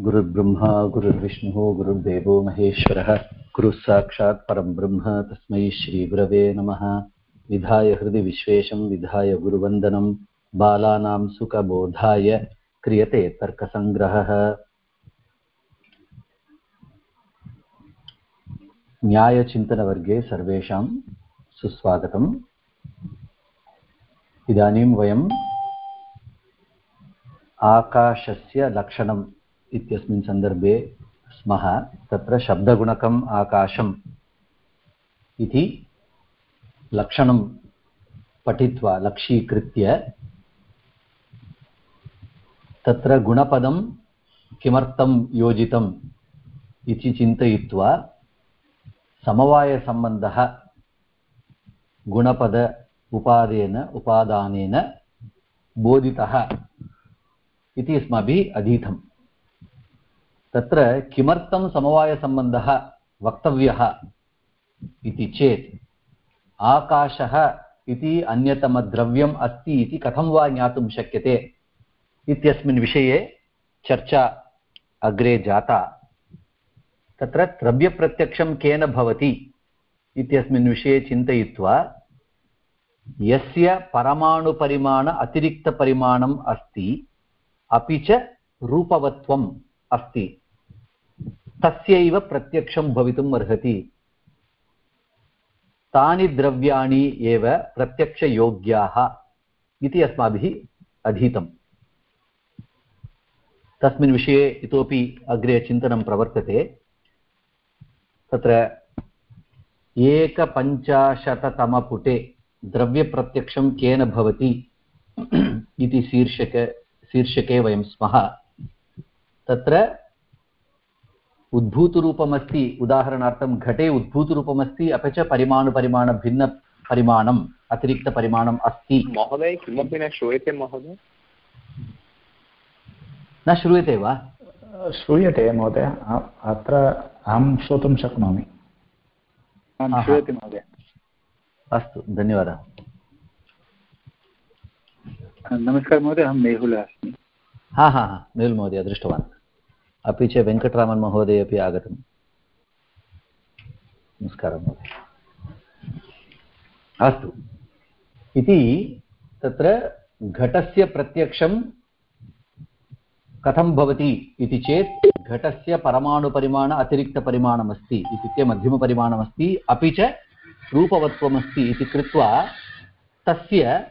गुरुर्ब्रह्मा, गुरुर्विष्णुः, गुरुर्देवो महेश्वरः गुरुः परं ब्रह्म, तस्मै श्रीगुरवे नमः। विधाय हृदि विश्वेशं, विधाय गुरुवन्दनं, बालानां सुखबोधाय क्रियते तर्कसङ्ग्रहः। न्यायचिन्तनवर्गे सर्वेषां सुस्वागतम्। इदानीं वयम् आकाशस्य लक्षणम् इत्यस्मिन् सन्दर्भे स्मः। तत्र शब्दगुणकम् आकाशम् इति लक्षणं पठित्वा लक्षीकृत्य तत्र गुणपदं किमर्थं योजितम् इति चिन्तयित्वा समवायसम्बन्धः गुणपद उपादेन, उपादानेन बोधितः इति अस्माभिः अधीतम्। तत्र किमर्थं समवायसम्बन्धः वक्तव्यः इति चेत्, आकाशः इति अन्यतमद्रव्यम् अस्ति इति कथं वा ज्ञातुं शक्यते इत्यस्मिन् विषये चर्चा अग्रे जाता। तत्र द्रव्यप्रत्यक्षं केन भवति इत्यस्मिन् विषये चिन्तयित्वा, यस्य परमाणुपरिमाण अतिरिक्तपरिमाणम् अस्ति, अपि च रूपवत्वम् अस्ति। तस्यैव प्रत्यक्षं भवितुम् अर्हति। तानि द्रव्याणि एव प्रत्यक्षयोग्याः इति अस्माभिः अधीतम्। तस्मिन् विषये इतोपि अग्रे चिन्तनं प्रवर्तते। तत्र एकपञ्चाशततमपुटे द्रव्यप्रत्यक्षं केन भवति इति शीर्षक शीर्षके वयं स्मः। तत्र उद्भूतरूपमस्ति। उदाहरणार्थं घटे उद्भूतरूपमस्ति अपि च परिमाणुपरिमाणभिन्नपरिमाणम् अतिरिक्तपरिमाणम् अस्ति। महोदय किमपि न श्रूयते महोदय? न श्रूयते वा? श्रूयते महोदय अत्र अहं श्रोतुं शक्नोमि। श्रूयते महोदय। अस्तु धन्यवादः। नमस्कारः महोदय अहं मेहुलः अस्मि। हा हा हा मेहुल् महोदय दृष्टवान्। अपि च वेङ्कटरामन् महोदय अपि आगतम् नमस्कारः महोदय। अस्तु। इति तत्र घटस्य प्रत्यक्षं कथं भवति इति चेत् घटस्य परमाणुपरिमाण अतिरिक्तपरिमाणमस्ति इत्युक्ते मध्यमपरिमाणमस्ति, अपि च रूपवत्वमस्ति इति कृत्वा तस्य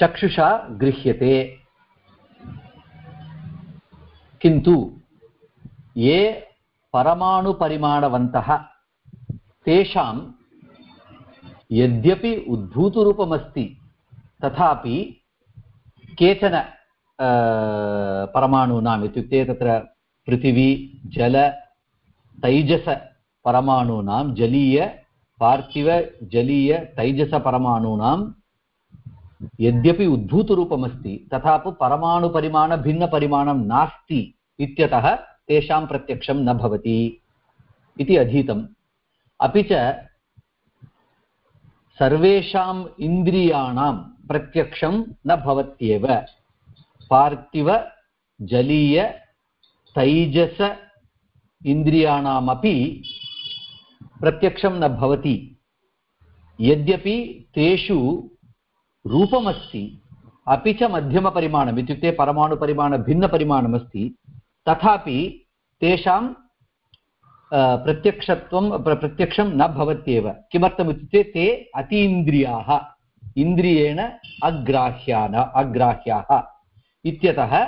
चक्षुषा गृह्यते। किन्तु ये परमाणुपरिमाणवन्तः तेषां यद्यपि उद्भूतरूपमस्ति, तथापि केचन परमाणूनाम् इत्युक्ते तत्र पृथिवी, जल तैजसपरमाणूनां जलीय पार्थिवजलीयतैजसपरमाणूनां यद्यपि उद्भूतरूपमस्ति, तथापि परमाणुपरिमाणभिन्नपरिमाणं नास्ति। इत्यतः तेषां प्रत्यक्षं न भवति इति अधीतम्। अपि च सर्वेषाम् इन्द्रियाणां प्रत्यक्षं न भवत्येव। पार्थिव, जलीय, तैजस इन्द्रियाणामपि प्रत्यक्षं न भवति। यद्यपि तेषु रूपमस्ति, अपि च मध्यमपरिमाणम् इत्युक्ते परमाणुपरिमाणभिन्नपरिमाणमस्ति तथापि तेषां प्रत्यक्षत्वं प्रत्यक्षं न भवत्येव। किमर्थमित्युक्ते ते अतीन्द्रियाः, इन्द्रियेण अग्राह्यान, अग्राह्याः। इत्यतः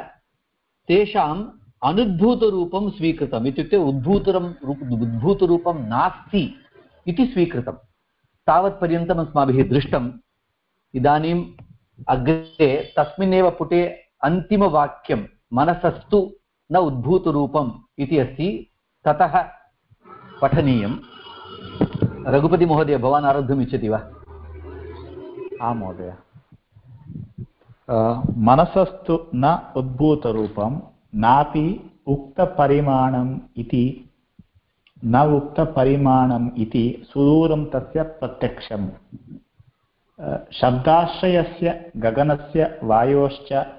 तेषाम् अनुद्भूतरूपं स्वीकृतम्। इत्युक्ते उद्भूतरम् उद्भूतरूपं नास्ति इति स्वीकृतं तावत्पर्यन्तम् अस्माभिः दृष्टम्। इदानीम् अग्रे तस्मिन्नेव पुटे अन्तिमवाक्यं, मनसस्तु न उद्भूतरूपम् इति अस्ति। ततः पठनीयं रघुपतिमहोदय, भवान् आरब्धुम् वा? आं महोदय। मनसस्तु न उद्भूतरूपं नापि उक्तपरिमाणम् इति, न उक्तपरिमाणम् इति सुदूरं तस्य प्रत्यक्षम्। शब्दाश्रयस्य, गगनस्य, वायोश्च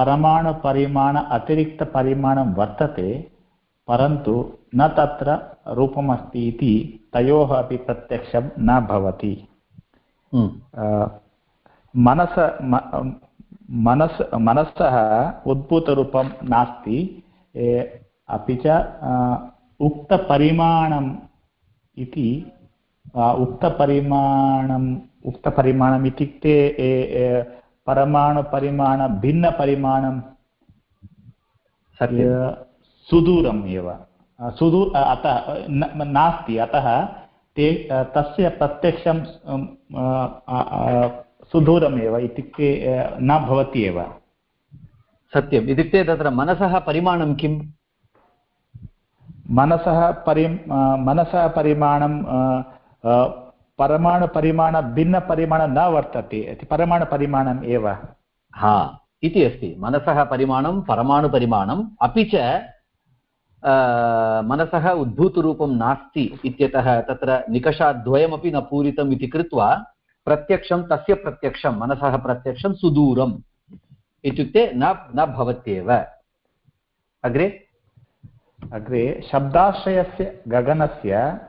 परमाणुपरिमाण अतिरिक्तपरिमाणं वर्तते परन्तु न तत्र रूपमस्ति इति तयोः अपि प्रत्यक्षं न भवति हम्म। मनस मनस् मनसः उद्भूतरूपं नास्ति अपि च उक्तपरिमाणम् इति उक्तपरिमाणम् उक्तपरिमाणम् इत्युक्ते परमाणुपरिमाणभिन्नपरिमाणं सुदूरम् एव। सुदू अतः नास्ति। अतः ते तस्य प्रत्यक्षं सुदूरमेव इत्युक्ते न भवति एव। सत्यम्। इत्युक्ते तत्र मनसः परिमाणं किम्? मनसः परि मनसः परिमाणं परमाणुपरिमाणभिन्नपरिमाणं न वर्तते परमाणुपरिमाणम् एव। हा इति अस्ति। मनसः परिमाणं परमाणुपरिमाणम् अपि च मनसः उद्भूतरूपं नास्ति इत्यतः तत्र निकषाद्वयमपि न पूरितम् इति कृत्वा प्रत्यक्षं तस्य प्रत्यक्षं मनसः प्रत्यक्षं सुदूरम् इत्युक्ते न न भवत्येव। अग्रे? अग्रे शब्दाश्रयस्य गगनस्य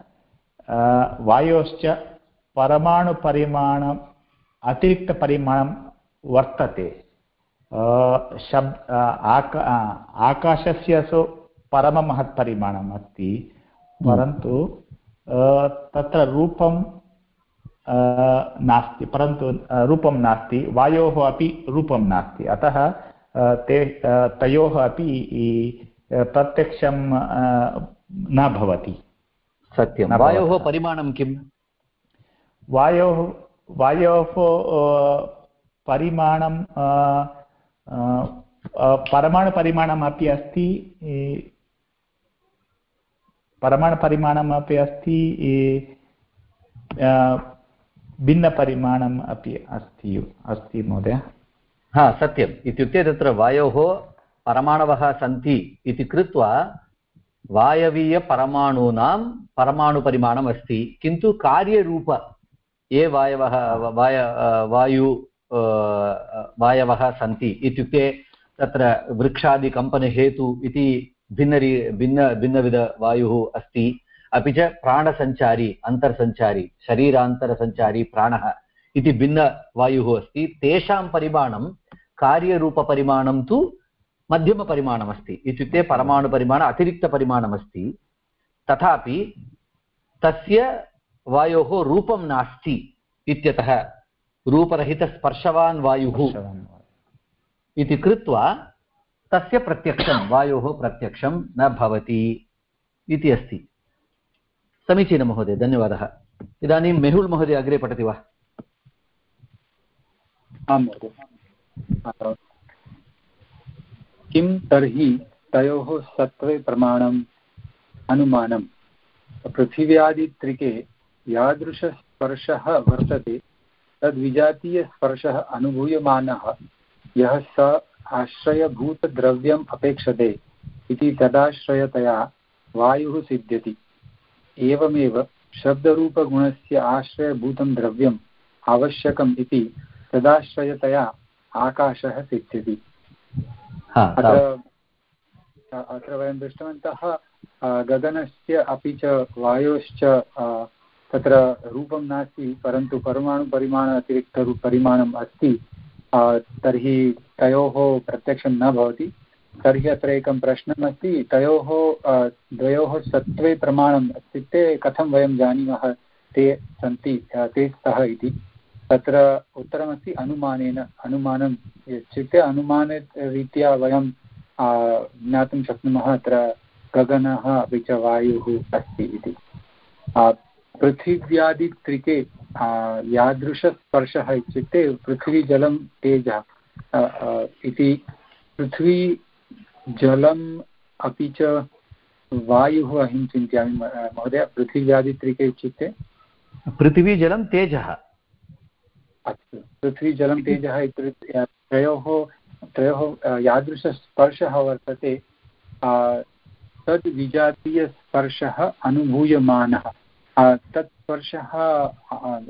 वायोश्च परमाणुपरिमाणम् अतिरिक्तपरिमाणं वर्तते। शब् आका आकाशस्य सु परममहत्परिमाणम् अस्ति परन्तु तत्र रूपं नास्ति परन्तु रूपं नास्ति वायोः अपि रूपं नास्ति। अतः ते तयोः अपि प्रत्यक्षं न भवति। सत्यं। वायोः परिमाणं किम्? वायोः वायोः परिमाणं परमाणुपरिमाणम् अपि अस्ति परमाणुपरिमाणम् अपि अस्ति भिन्नपरिमाणम् अपि अस्ति अस्ति महोदय। हा, सत्यम्। इत्युक्ते तत्र वायोः परमाणवः सन्ति इति कृत्वा वायवीयपरमाणूनां परमाणुपरिमाणम् अस्ति, किन्तु कार्यरूप ये वायवः, वाय वायु वायवः सन्ति इत्युक्ते तत्र वृक्षादिकम्पनहेतु इति भिन्नरी, भिन्न भिन्नविधवायुः अस्ति। अपि च प्राणसञ्चारी, अन्तर्सञ्चारी, शरीरान्तरसञ्चारी प्राणः इति भिन्नवायुः अस्ति। तेषां परिमाणं कार्यरूपपरिमाणं तु मध्यमपरिमाणमस्ति। इत्युक्ते परमाणुपरिमाण, अतिरिक्तपरिमाणमस्ति। तथापि तस्य वायोः रूपं नास्ति इत्यतः रूपरहितस्पर्शवान् वायुः इति कृत्वा तस्य प्रत्यक्षं वायोः प्रत्यक्षं न भवति इति अस्ति। समीचीनं महोदय धन्यवादः। इदानीं मेहुल् महोदय अग्रे पठति वा? आं महोदय। किं तर्हि तयोः सत्त्वे प्रमाणम् अनुमानं पृथिव्यादित्रिके यादृशस्पर्शः वर्तते तद्विजातीयस्पर्शः अनुभूयमानः यः स आश्रयभूतद्रव्यम् अपेक्षते इति तदाश्रयतया वायुः सिद्ध्यति। एवमेव शब्दरूपगुणस्य आश्रयभूतं द्रव्यम् आवश्यकम् इति तदाश्रयतया आकाशः सिद्ध्यति। अत्र अत्र वयं दृष्टवन्तः गगनस्य अपि च वायोश्च तत्र रूपं नास्ति, परन्तु परमाणुपरिमाण अतिरिक्तपरिमाणम् अस्ति तर्हि तयोः प्रत्यक्षं न भवति। तर्हि अत्र एकं प्रश्नमस्ति तयोः द्वयोः सत्त्वे प्रमाणम् इत्युक्ते कथं वयं जानीमः? ते सन्ति ते स्तः इति। तत्र उत्तरमस्ति अनुमानेन, अनुमानम् इत्युक्ते अनुमानरीत्या वयं ज्ञातुं शक्नुमः, अत्र गगनः अपि च वायुः अस्ति इति। पृथिव्यादित्रिके यादृशस्पर्शः इत्युक्ते पृथ्वीजलं तेजः इति पृथ्वी जलम् अपि च वायुः अहं चिन्तयामि महोदय पृथिव्यादित्रिके इत्युक्ते? पृथिवीजलं तेजः। अस्तु पृथ्वीजलं तेजः इत्युक्ते त्रयोः त्रयोः यादृशस्पर्शः वर्तते तद् विजातीयस्पर्शः अनुभूयमानः। तत् स्पर्शः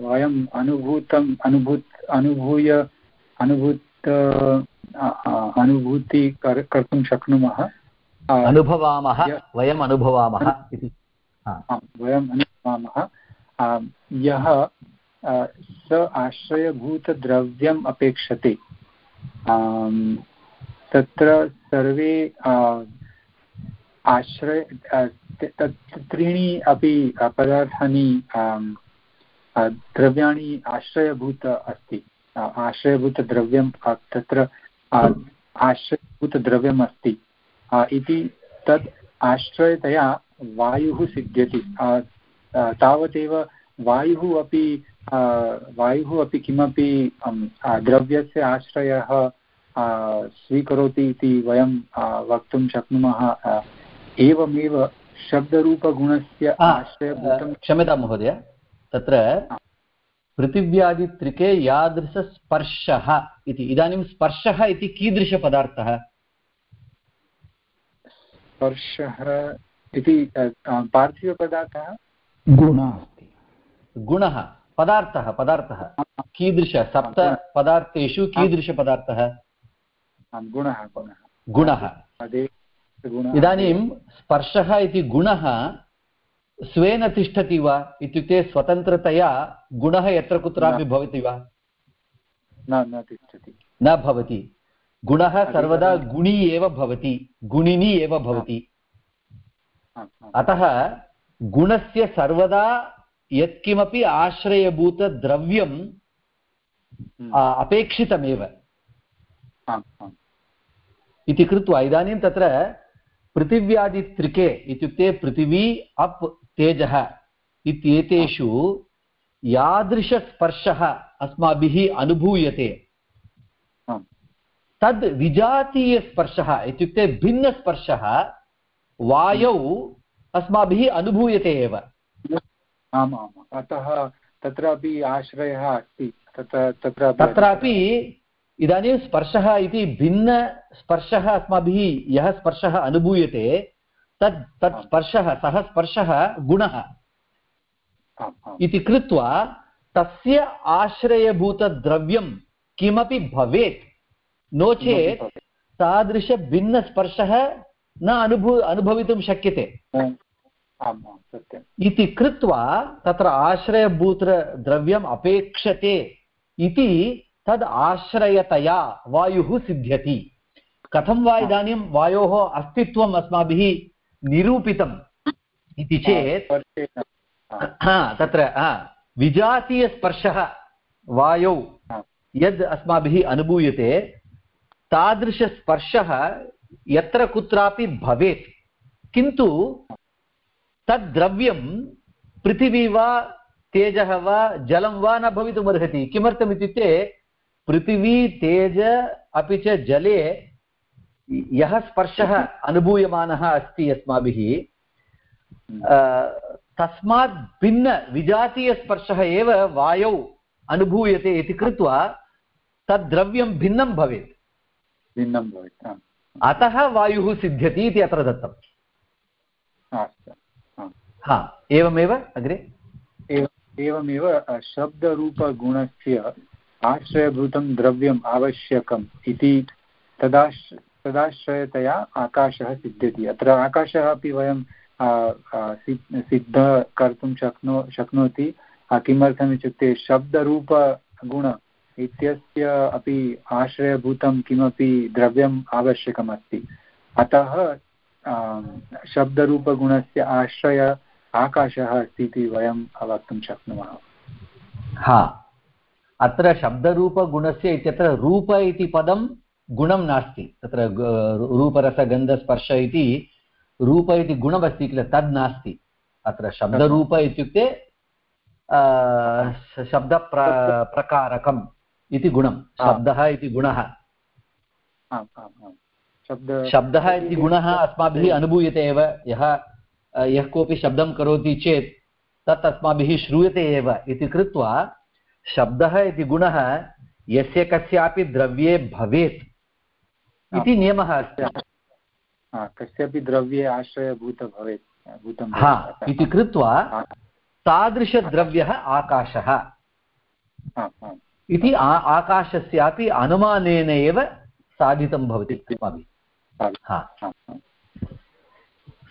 वयम् अनुभूतम् अनुभूत् अनुभूय अनुभूत अनुभूति कर्तुं शक्नुमः। अनुभवामः वयम् अनुभवामः इति। वयम् अनुभवामः। यः स आश्रयभूतद्रव्यम् अपेक्षते। तत्र सर्वे आश्रय त्रीणि अपि पदार्थानि द्रव्याणि आश्रयभूत अस्ति। आश्रयभूतद्रव्यं तत्र आश्रयभूतद्रव्यम् अस्ति इति तत् आश्रयतया वायुः सिद्ध्यति। तावदेव वायुः अपि वायुः अपि किमपि द्रव्यस्य आश्रयः स्वीकरोति इति वयं वक्तुं शक्नुमः। एवमेव शब्दरूपगुणस्य आश्रयभूतं क्षम्यतां महोदय। तत्र पृथिव्यादित्रिके यादृशस्पर्शः इति। इदानीं स्पर्शः इति कीदृशपदार्थः? स्पर्शः इति पार्थिवपदार्थः? गुणः अस्ति। गुणः पदार्थः पदार्थः। कीदृश सप्तपदार्थेषु कीदृशपदार्थः? गुणः गुणः। इदानीं स्पर्शः इति गुणः स्वेन तिष्ठति वा इत्युक्ते स्वतन्त्रतया गुणः यत्र कुत्रापि भवति वा? न न तिष्ठति। न भवति। गुणः सर्वदा गुणी एव भवति गुणिनी एव भवति। अतः गुणस्य सर्वदा यत्किमपि आश्रयभूतद्रव्यं हम्म। अपेक्षितमेव। इति कृत्वा इदानीं तत्र पृथिव्यादित्रिके इत्युक्ते पृथिवी अप् तेजः इत्येतेषु यादृशस्पर्शः अस्माभिः अनुभूयते। तद् विजातीयस्पर्शः इत्युक्ते भिन्नस्पर्शः वायौ अस्माभिः अनुभूयते एव। आम् आम् अतः तत्रापि आश्रयः अस्ति। तत्र तत्र तत्रापि इदानीं स्पर्शः इति भिन्नस्पर्शः अस्माभिः यः स्पर्शः अनुभूयते तत् तत् स्पर्शः सः स्पर्शः गुणः। इति कृत्वा तस्य आश्रयभूतद्रव्यं किमपि भवेत् नो चेत् तादृशभिन्नस्पर्शः न अनुभू अनुभवितुं शक्यते। इति कृत्वा तत्र आश्रयभूतद्रव्यम् अपेक्षते इति तद् आश्रयतया वायुः सिद्ध्यति। कथं वा इदानीं वायोः अस्तित्वम् अस्माभिः निरूपितम् इति चेत् तत्र विजातीयस्पर्शः वायौ यद् अस्माभिः अनुभूयते तादृशस्पर्शः यत्र कुत्रापि भवेत्। किन्तु तद्द्रव्यं पृथिवी वा तेजः वा जलं वा न भवितुमर्हति। किमर्थमित्युक्ते पृथिवी तेज अपि च जले यः स्पर्शः अनुभूयमानः अस्ति अस्माभिः तस्मात् भिन्नविजातीयस्पर्शः एव वायौ अनुभूयते इति कृत्वा तद्द्रव्यं भिन्नं भवेत्। भिन्नं भवेत् अतः वायुः सिद्ध्यति इति अत्र दत्तम् हा एवमेव अग्रे? एवमेव शब्दरूपगुणस्य आश्रयभूतं द्रव्यम् आवश्यकम् इति तदाश् तदाश्रयतया आकाशः सिद्ध्यति। अत्र आकाशः अपि वयं सिद्ध कर्तुं शक्नो, शक्नोति। किमर्थम् इत्युक्ते शब्दरूपगुण इत्यस्य अपि आश्रयभूतं किमपि द्रव्यम् आवश्यकमस्ति अतः शब्दरूपगुणस्य आश्रय आकाशः अस्ति इति वयं वक्तुं शक्नुमः। हा। अत्र शब्दरूपगुणस्य इत्यत्र रूप इति पदं गुणं नास्ति। तत्र रूपरसगन्धस्पर्श इति रूप इति गुणमस्ति किल तद् नास्ति। अत्र शब्दरूप इत्युक्ते शब्दप्र प्रकारकम् इति गुणं। शब्दः इति गुणः। शब्दः इति गुणः अस्माभिः अनुभूयते एव। यः यः कोऽपि शब्दं करोति चेत् तत् अस्माभिः श्रूयते एव इति कृत्वा शब्दः इति गुणः यस्य कस्यापि द्रव्ये भवेत् इति नियमः अस्ति। कस्यापि द्रव्ये आश्रयभूत भवेत् हा इति कृत्वा तादृशद्रव्यः आकाशः। इति आकाशस्यापि अनुमानेन एव साधितं भवति अस्माभिः। हा।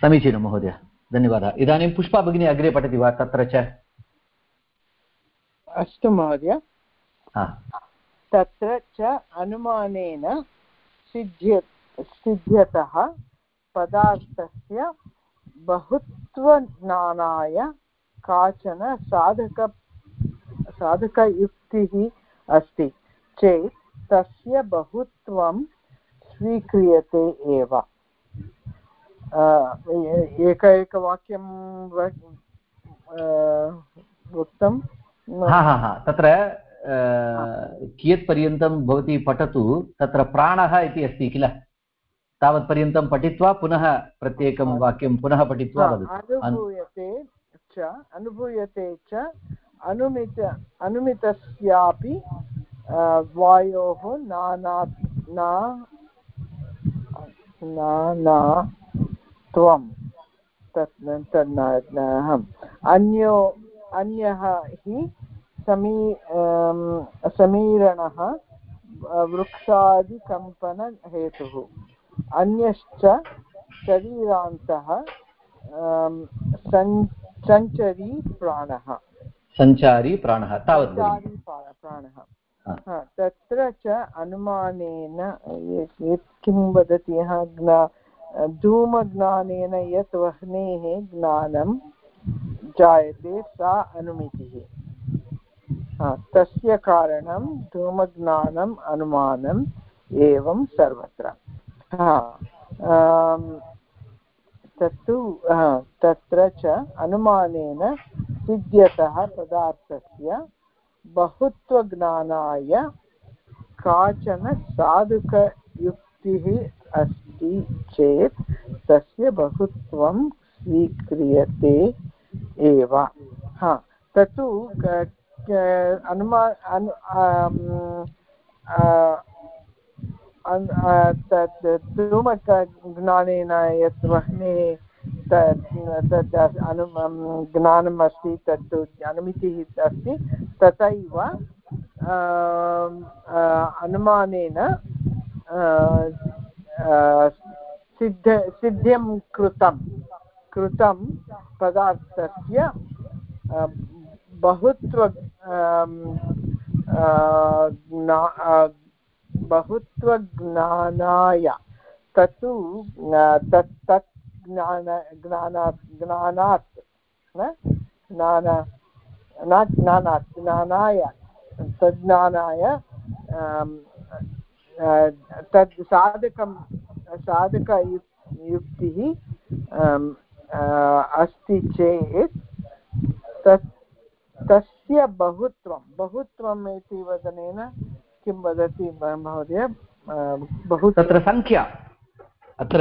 समीचीनं महोदय। धन्यवादः। इदानीं पुष्पा भगिनी अग्रे पठति वा तत्र च? अस्तु महोदय। तत्र च अनुमानेन सिद्ध्य सिद्ध्यतः पदार्थस्य बहुत्वज्ञानाय काचन साधक साधकयुक्तिः अस्ति चेत् तस्य बहुत्वं स्वीक्रियते एव। अ, ए- हा हा हा. तत्र कियत्पर्यन्तं भवती पठतु तत्र प्राणः इति अस्ति किल? तावत्पर्यन्तं पठित्वा पुनः प्रत्येकं वाक्यं पुनः पठित्वा वदतु. अनुभूयते च अनुभूयते च अनुमित अनुमितस्यापि वायोः नाना ना नानात्वं तत् तन् अहम्. अन्यो अन्यः हि समी समीरणः वृक्षादिकम्पनहेतुः। अन्यश्च शरीरान्तः सञ्चरी प्राणः सञ्चारी प्राणः तावत् प्राणः। तत्र च अनुमानेन किं वदति धूमज्ञानेन यत् वह्नेः ज्ञानं जायते सा अनुमितिः। तस्य कारणं धूमज्ञानम् अनुमानम् एवं सर्वत्र। तत्तु तत्र च अनुमानेन सिद्ध्यतः पदार्थस्य बहुत्वज्ञानाय काचन साधुकयुक्तिः अस्ति चेत् तस्य बहुत्वं स्वीक्रियते। एव। हा, तत्तु अनुमा तत् यत् वह्ने, तत् अनु ज्ञानम् अस्ति तत् अनुमितिः अस्ति, तथैव अनुमानेन सिद्ध, सिद्ध्यं कृतं कृतं पदार्थस्य बहुत्व बहुत्वज्ञानाय तत्तु तत् तत् ज्ञान ज्ञानात् ज्ञानात् न? ज्ञान न ज्ञानात् ज्ञानाय तज्ज्ञानाय तद् साधकं साधकयुक्तिः आम्, आ, अस्ति चेत् तत् तस्य बहुत्वं बहुत्वम् इति वदनेन किं वदति महोदय? बहु तत्र सङ्ख्या अत्र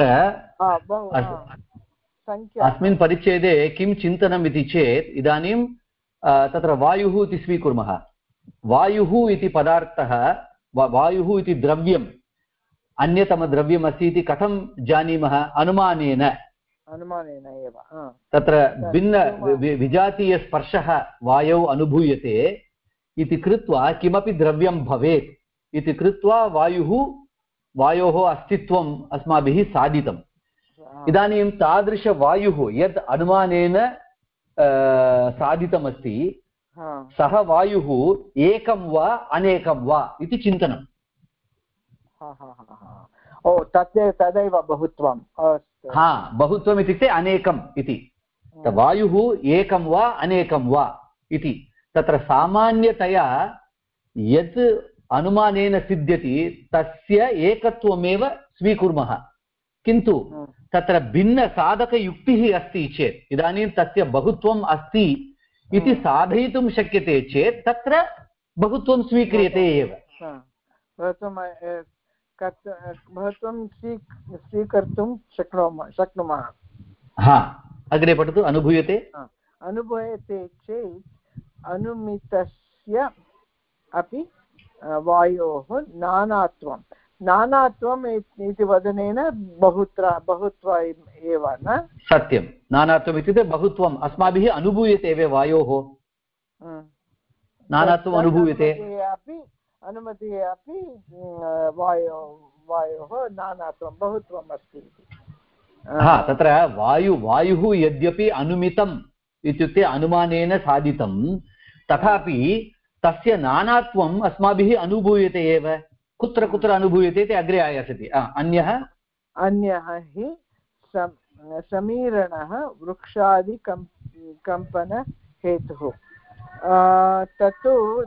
अस्मिन् परिच्छेदे किं चिन्तनम् इति चेत् इदानीं तत्र वायुः इति स्वीकुर्मः। वायुः इति पदार्थः वायुः इति द्रव्यम् अन्यतमद्रव्यमस्ति इति कथं जानीमः अनुमानेन? अनुमानेन एव तत्र भिन्न विजातीयस्पर्शः वायौ अनुभूयते इति कृत्वा किमपि द्रव्यं भवेत् इति कृत्वा वायुः वायोः अस्तित्वम् अस्माभिः साधितम्। इदानीं तादृशवायुः यद् अनुमानेन साधितमस्ति सः वायुः एकं वा अनेकं वा इति चिन्तनं हा। ओ तत् तदैव बहुत्वम्। हा बहुत्वम् इत्युक्ते अनेकम् इति। वायुः एकं वा अनेकं वा इति। तत्र सामान्यतया यत् अनुमानेन सिद्ध्यति तस्य एकत्वमेव स्वीकुर्मः। किन्तु तत्र भिन्नसाधकयुक्तिः अस्ति चेत् इदानीं तस्य बहुत्वम् अस्ति इति। साधयितुं शक्यते चेत् तत्र बहुत्वं स्वीक्रियते एव। भवतुम् अ, स्वी स्वीकर्तुं शक्नुमः शक्नुमः। हा अग्रे पठतु अनुभूयते। अनुभूयते चेत् अनुमितस्य अपि वायोः नानात्वं। नानात्वम् इत्- वदनेन बहुत्र बहुत्व एव न? सत्यं। नानात्वम् इत्युक्ते बहुत्वम्। अस्माभिः अनुभूयते एव वायोः। नानात्वम् अनुभूयते। अपि अनुमतिः अपि अ, वायो वायोः नानात्वं बहुत्वम् अस्ति इति। हा तत्र वायु वायुः यद्यपि अनुमितम् इत्युक्ते अनुमानेन साधितं तथापि तस्य नानात्वम् अस्माभिः अनुभूयते एव। कुत्र कुत्र अनुभूयते इति अग्रे आयास्यति अन्यः? अन्यः हि सम- समीरणः वृक्षादिकम् कम्पनहेतुः। तत्तु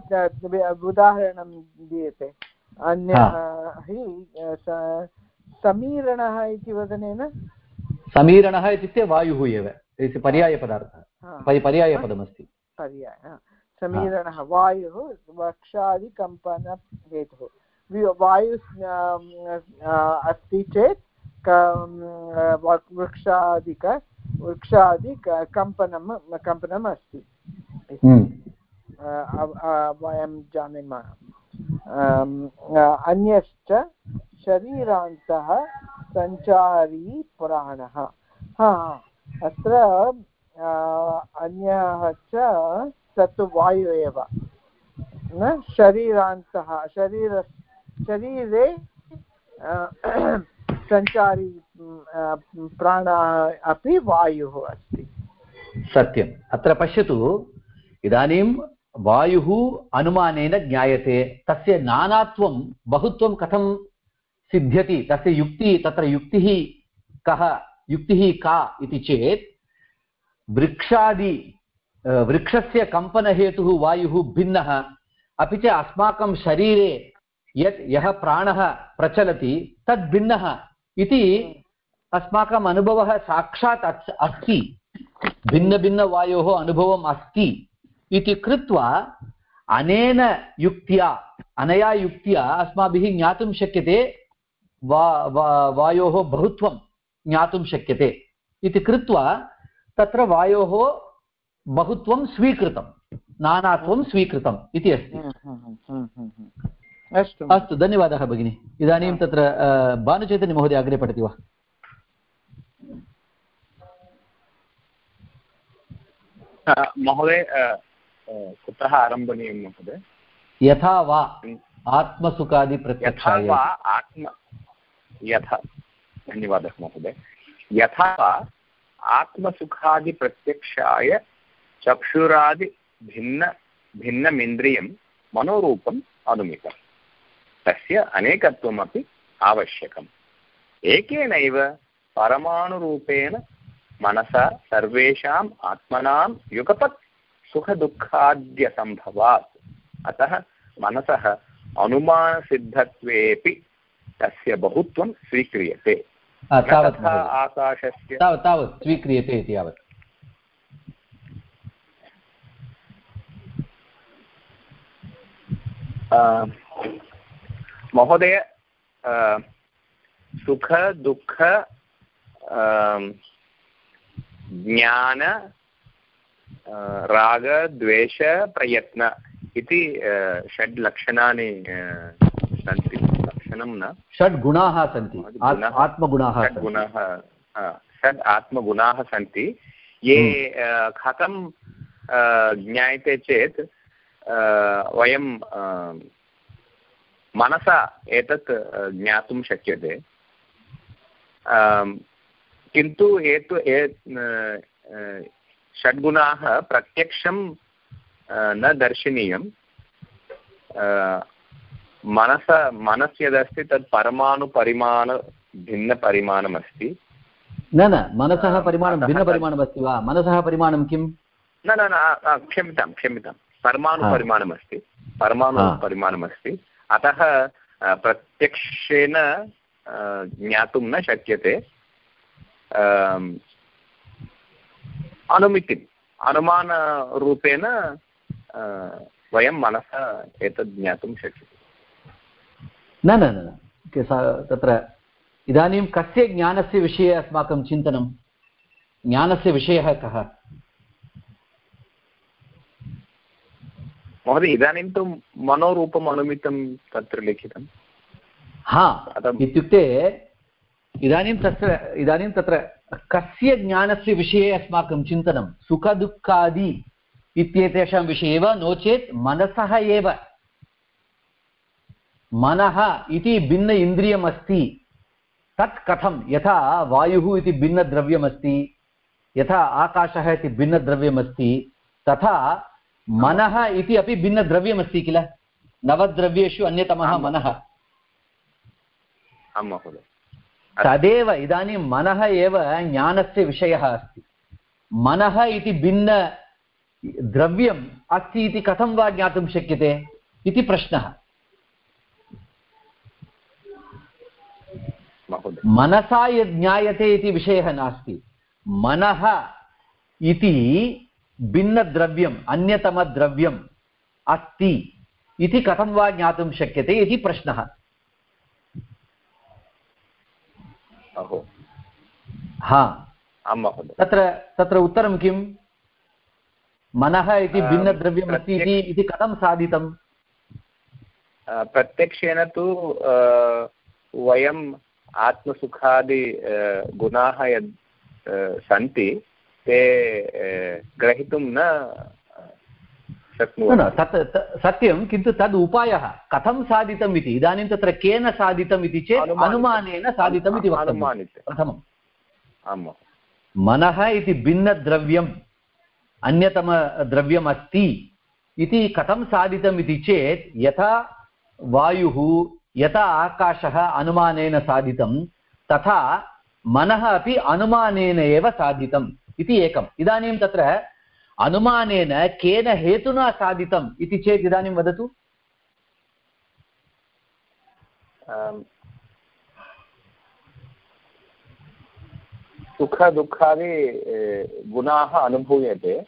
उदाहरणं दीयते। अन्यः हि। समीरणः इति वदनेन? समीरणः इत्युक्ते वायुः एव। पर्यायपदार्थः। पर्यायपदमस्ति। पर्यायः समीरणः वायुः वृक्षादिकम्पनहेतुः वायु अस्ति चेत् वृक्षादिक वृक्षादि कम्पनं कम्पनम् अस्ति। हम्म। वयं जानीमः। अम्, अ, अन्यश्च शरीरान्तः सञ्चारी प्राणः। हा अत्र अन्यः च तत्तु वायु एव। न शरीरान्तः शरीर शरीरे सञ्चारी अ, प्राणः अपि वायुः अस्ति। सत्यम्। अत्र पश्यतु इदानीं वायुः अनुमानेन ज्ञायते। तस्य नानात्वं, बहुत्वं कथं सिद्ध्यति? तस्य युक्तिः, तत्र युक्तिः कः? युक्तिः का इति चेत्, वृक्षादि वृक्षस्य कम्पनहेतुः वायुः भिन्नः। अपि च अस्माकं शरीरे यत् यः प्राणः प्रचलति, तद् भिन्नः इति अस्माकम् अनुभवः साक्षात् अस्ति। भिन्नभिन्नवायोः अनुभवम् अस्ति। इति कृत्वा अनेन युक्त्या अनया युक्त्या अस्माभिः ज्ञातुं शक्यते वा वा वायोः बहुत्वं ज्ञातुं शक्यते। इति कृत्वा तत्र वायोः बहुत्वं स्वीकृतं नानात्वं स्वीकृतम् इति अस्ति। अस्तु। अस्तु धन्यवादः भगिनि। इदानीं तत्र भानुचैतन्यमहोदय अग्रे पठति वा? महोदय कुतः आरम्भणीयं महोदय यथा वा हम्म। यथा आत्मसुखादिप्रत्यक्षाय वा आत्म यथा धन्यवादः महोदय यथा वा आत्मसुखादिप्रत्यक्षाय चक्षुरादि भिन्न भिन्नमिन्द्रियं मनोरूपम् अनुमितं तस्य अनेकत्वमपि आवश्यकम् एकेनैव परमाणुरूपेण मनसा सर्वेषाम् आत्मनां युगपत् सुखदुःखाद्यसम्भवात्। अतः मनसः अनुमानसिद्धत्वेऽपि तस्य बहुत्वं स्वीक्रियते। तावत्। आकाशस्य तावत् तावत् स्वीक्रियते इति यावत्। महोदय सुख दुःख ज्ञान अ, राग द्वेष प्रयत्न इति षड् लक्षणानि सन्ति। लक्षणं न। षड् गुणाः सन्ति। आत्- गुणाः- आत्मगुणाः गुणाः षड् आत्मगुणाः सन्ति। ये अ, कथं ज्ञायते चेत् वयं मनसा एतत् ज्ञातुं शक्यते। किन्तु एतु ए षड्गुणाः प्रत्यक्षं न दर्शनीयं मनस मनस् यदस्ति तत् परमाणुपरिमाण भिन्नपरिमाणमस्ति। न न मनसः परिमाणं भिन्नपरिमाणमस्ति वा? मनसः परिमाणं किम्? न न न क्षम्यतां क्षम्यतां। परमाणुपरिमाणमस्ति परमाणुपरिमाणमस्ति अतः प्रत्यक्षेन ज्ञातुं न शक्यते। अनुमितिम् अनुमानरूपेण वयं मनसा एतद् ज्ञातुं शक्यते। न न न तत्र इदानीं कस्य ज्ञानस्य विषये अस्माकं चिन्तनं? ज्ञानस्य विषयः कः? महोदय इदानीं तु मनोरूपम् अनुमितं तत्र लिखितं। हा इत्युक्ते इदानीं तत्र इदानीं तत्र कस्य ज्ञानस्य विषये अस्माकं चिन्तनं? सुखदुःखादि इत्येतेषां विषये वा? नो चेत् मनसः एव। मनः इति भिन्न इन्द्रियमस्ति तत् कथं? यथा वायुः इति भिन्नद्रव्यमस्ति, यथा आकाशः इति भिन्नद्रव्यमस्ति, तथा मनः इति अपि भिन्नद्रव्यमस्ति किल? नवद्रव्येषु अन्यतमः मनः। आं महोदय। तदेव इदानीं मनः एव ज्ञानस्य विषयः अस्ति। मनः इति भिन्न द्रव्यम् अस्ति इति कथं वा ज्ञातुं शक्यते इति प्रश्नः। मनसा यद् ज्ञायते इति विषयः नास्ति। मनः इति भिन्नद्रव्यम् अन्यतमद्रव्यम् अस्ति इति कथं वा ज्ञातुं शक्यते इति प्रश्नः। अहो। हा। आं महोदय। तत्र तत्र उत्तरं किं? मनः इति भिन्नद्रव्यमस्ति इति कथं साधितम्? अ, प्रत्यक्षेन तु वयम् आत्मसुखादि गुणाः यद् सन्ति ते ग्रहीतुं न शक्नुवन्ति तत् सत्यं किन्तु तद् उपायः कथं साधितम् इति इदानीं तत्र केन साधितम् इति चेत् अनुमानेन साधितम् इति प्रथमम्। मनः इति भिन्नद्रव्यम् अन्यतमद्रव्यम् अस्ति इति कथं साधितम् इति चेत् यथा वायुः यथा आकाशः अनुमानेन साधितं तथा मनः अपि अनुमानेन एव साधितम् इति एकम्। इदानीं तत्र अनुमानेन केन हेतुना साधितम् इति चेत् इदानीं वदतु? सुखदुःखादि गुणाः अनुभूयते।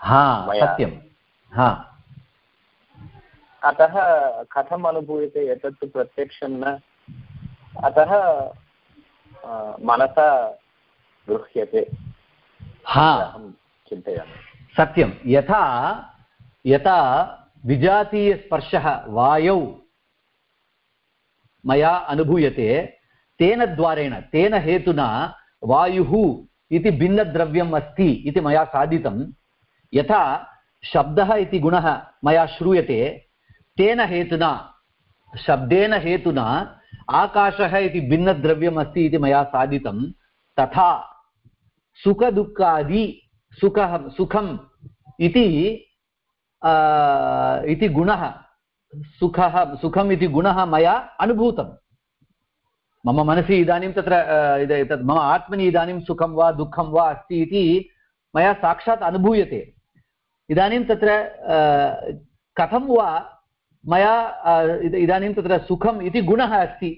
हा सत्यं हा। अतः कथम् अनुभूयते एतत्तु प्रत्यक्षं न। अतः मनसा गृह्यते। हा। अहं चिन्तयामि। सत्यं। यथा यथा विजातीयस्पर्शः वायौ मया अनुभूयते, तेन द्वारेण, तेन हेतुना वायुः इति भिन्नद्रव्यम् अस्ति इति मया साधितं यथा, शब्दः इति गुणः मया श्रूयते, तेन हेतुना, शब्देन हेतुना आकाशः इति भिन्नद्रव्यम् अस्ति इति मया साधितं तथा, सुखदुःखादि, सुखः सुखम् इति इति गुणः, सुखः, सुखम् इति गुणः मया अनुभूतं मम मनसि इदानीं तत्र एतत् मम आत्मनि इदानीं सुखं वा दुःखं वा अस्ति इति मया साक्षात् अनुभूयते। इदानीं तत्र कथं वा मया इदानीं तत्र सुखम् इति गुणः अस्ति।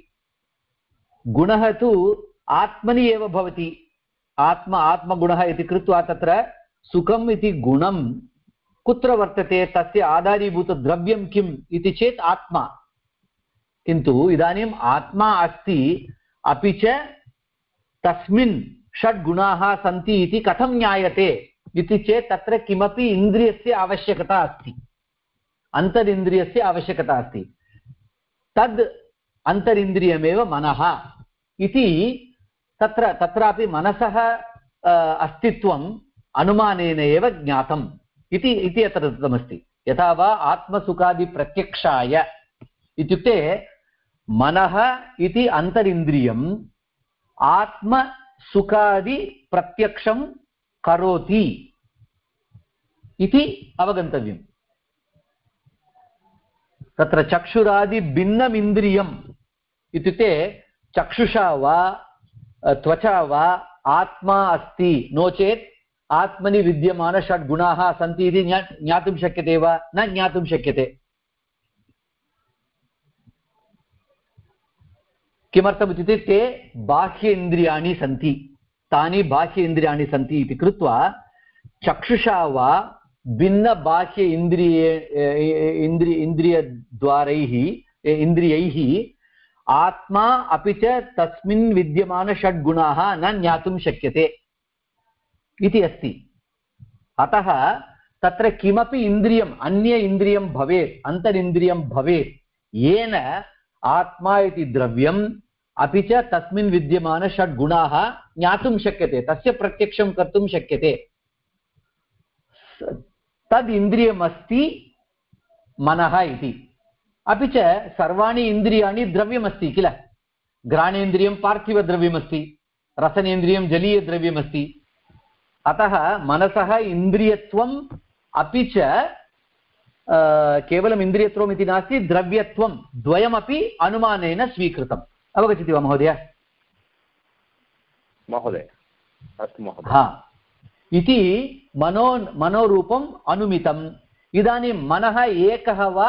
गुणः तु आत्मनि एव भवति। आत्म, आत्मगुणः इति कृत्वा तत्र सुखम् इति गुणं कुत्र वर्तते? तस्य आधारीभूतद्रव्यं किम् इति चेत् आत्मा। किन्तु इदानीम् आत्मा अस्ति अपि च तस्मिन् षड्गुणाः सन्ति इति कथं ज्ञायते? इति चेत् तत्र किमपि इन्द्रियस्य आवश्यकता अस्ति। अन्तरिन्द्रियस्य आवश्यकता अस्ति। तद् अन्तरिन्द्रियमेव मनः इति तत्र तत्रापि मनसः अ, अस्तित्वम् अनुमानेन एव ज्ञातम् इति इति अत्र दत्तमस्ति। यथा वा आत्मसुखादिप्रत्यक्षाय। इत्युक्ते मनः इति अन्तरिन्द्रियम् आत्मसुखादिप्रत्यक्षं करोति इति अवगन्तव्यम्। तत्र चक्षुरादिभिन्नमिन्द्रियम् इत्युक्ते चक्षुषा वा, त्वचा वा, आत्मा अस्ति नो चेत् आत्मनि विद्यमानषड्गुणाः सन्ति इति ज्ञा ज्ञातुं शक्यते वा? न ज्ञातुं शक्यते। किमर्थम् इत्युक्ते ते बाह्य इन्द्रियाणि सन्ति। तानि बाह्य इन्द्रियाणि सन्ति इति कृत्वा चक्षुषा वा भिन्नबाह्य इन्द्रिये इन्द्रि, इन्द्रियद्वारैः इन्द्रियैः आत्मा अपि च तस्मिन् विद्यमानषड्गुणाः न ज्ञातुं शक्यते। इति अस्ति। अतः तत्र किमपि इन्द्रियम्, अन्य इन्द्रियं भवेत्, अन्तरिन्द्रियं भवेत्, येन आत्मा इति द्रव्यम् अपि च तस्मिन् विद्यमानषड्गुणाः ज्ञातुं शक्यते, तस्य प्रत्यक्षं कर्तुं शक्यते। तद् इन्द्रियमस्ति मनः इति। अपि च सर्वाणि इन्द्रियाणि द्रव्यमस्ति किल? घ्राणेन्द्रियं पार्थिवद्रव्यमस्ति, रसनेन्द्रियं जलीयद्रव्यमस्ति अतः मनसः इन्द्रियत्वम् अपि च केवलम् इन्द्रियत्वम् इति नास्ति द्रव्यत्वं द्वयमपि अनुमानेन स्वीकृतम्। अवगच्छति वा महोदय? महोदय अस्तु महोदय। हा। इति मनो मनोरूपम् अनुमितम्। इदानीं मनः एकः वा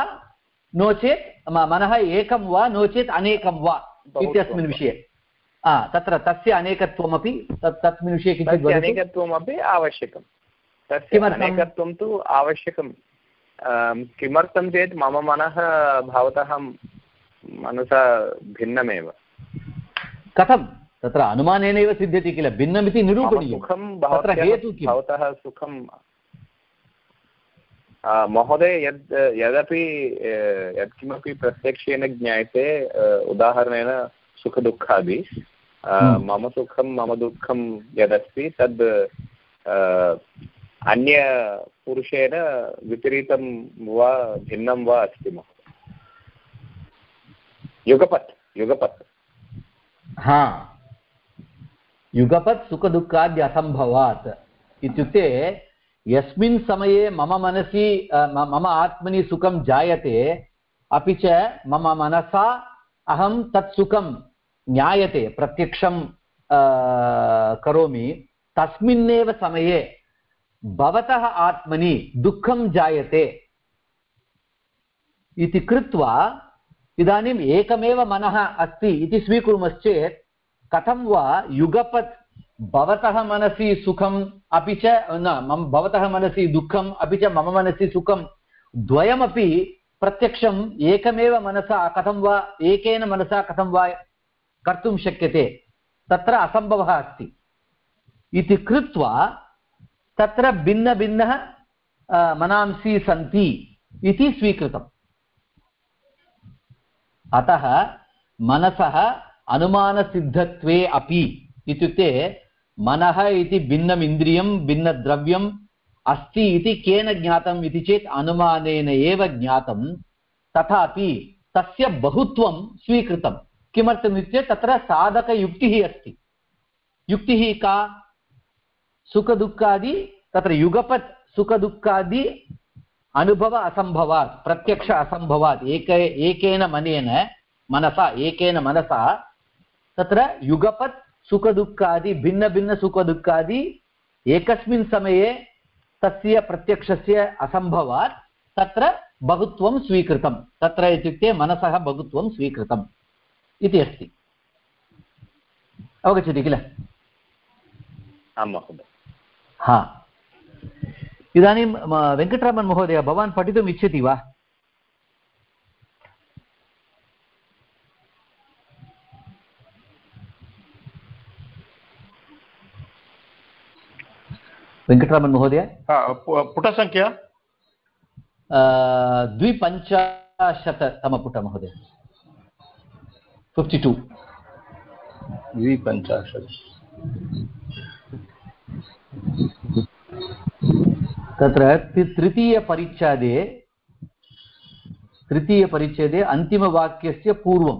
नो चेत् मनः एकं वा नो चेत् अनेकं वा इत्यस्मिन् विषये। तत्र तस्य अनेकत्वमपि तत् तस्मिन् विषये किञ्चित् अनेकत्वमपि आवश्यकं तस्य अनेकत्वं तु आवश्यकं किमर्थं चेत् मम मनः भवतः मनसा भिन्नमेव। कथं तत्र अनुमानेनैव सिद्ध्यति किल? भिन्नमिति निरूपणीयं सुखं भवतः सुखं महोदय यद् यदपि यत्किमपि प्रत्यक्षेन ज्ञायते उदाहरणेन सुखदुःखादि। मम सुखं मम दुःखं यदस्ति तद् अन्यपुरुषेण विपरीतं वा भिन्नं वा अस्ति महोदय। युगपत् युगपत्। हा। युगपत् सुखदुःखाद्य असम्भवात् इत्युक्ते यस्मिन् समये मम मनसि मम आत्मनि सुखं जायते अपि च मम मनसा अहं तत् सुखं ज्ञायते, प्रत्यक्षं करोमि, तस्मिन्नेव समये भवतः आत्मनि दुःखं जायते इति कृत्वा इदानीम् एकमेव मनः अस्ति इति स्वीकुर्मश्चेत्, कथं वा युगपत् भवतः मनसि सुखम् अपि च, न, मम, भवतः मनसि दुःखम् अपि च मम मनसि सुखं द्वयमपि प्रत्यक्षम् एकमेव मनसा कथं वा, एकेन मनसा कथं वा कर्तुं शक्यते। तत्र असम्भवः अस्ति। इति कृत्वा तत्र भिन्नभिन्नः मनांसि सन्ति इति स्वीकृतम्। अतः मनसः अनुमानसिद्धत्वे अपि इत्युक्ते मनः इति भिन्नम् इन्द्रियं भिन्नद्रव्यम् अस्ति इति केन ज्ञातम् इति चेत् अनुमानेन एव ज्ञातं तथापि तस्य बहुत्वं स्वीकृतं किमर्थमित्युक्ते तत्र साधकयुक्तिः अस्ति। युक्तिः का? सुखदुःखादि, तत्र युगपत् सुखदुःखादि, अनुभव असम्भवात्, प्रत्यक्ष असम्भवात्। एक, एकेन मनेन मनसा, एकेन मनसा, तत्र युगपत् सुखदुःखादि भिन्नभिन्नसुखदुःखादि एकस्मिन् समये तस्य प्रत्यक्षस्य असम्भवात्, तत्र बहुत्वं स्वीकृतं तत्र इत्युक्ते मनसः बहुत्वं स्वीकृतम्। इति अस्ति। अवगच्छति किल? आं महोदय। हा। इदानीं वेङ्कटरामन् महोदय भवान् पठितुम् इच्छति वा? वेङ्कटरामन् महोदय? पुटसङ्ख्या? द्विपञ्चाशततमपुट महोदय। फिफ्टि टु द्विपञ्चाशत् तत्र तृतीयपरिच्छेदे तृतीयपरिच्छेदे अन्तिमवाक्यस्य पूर्वं।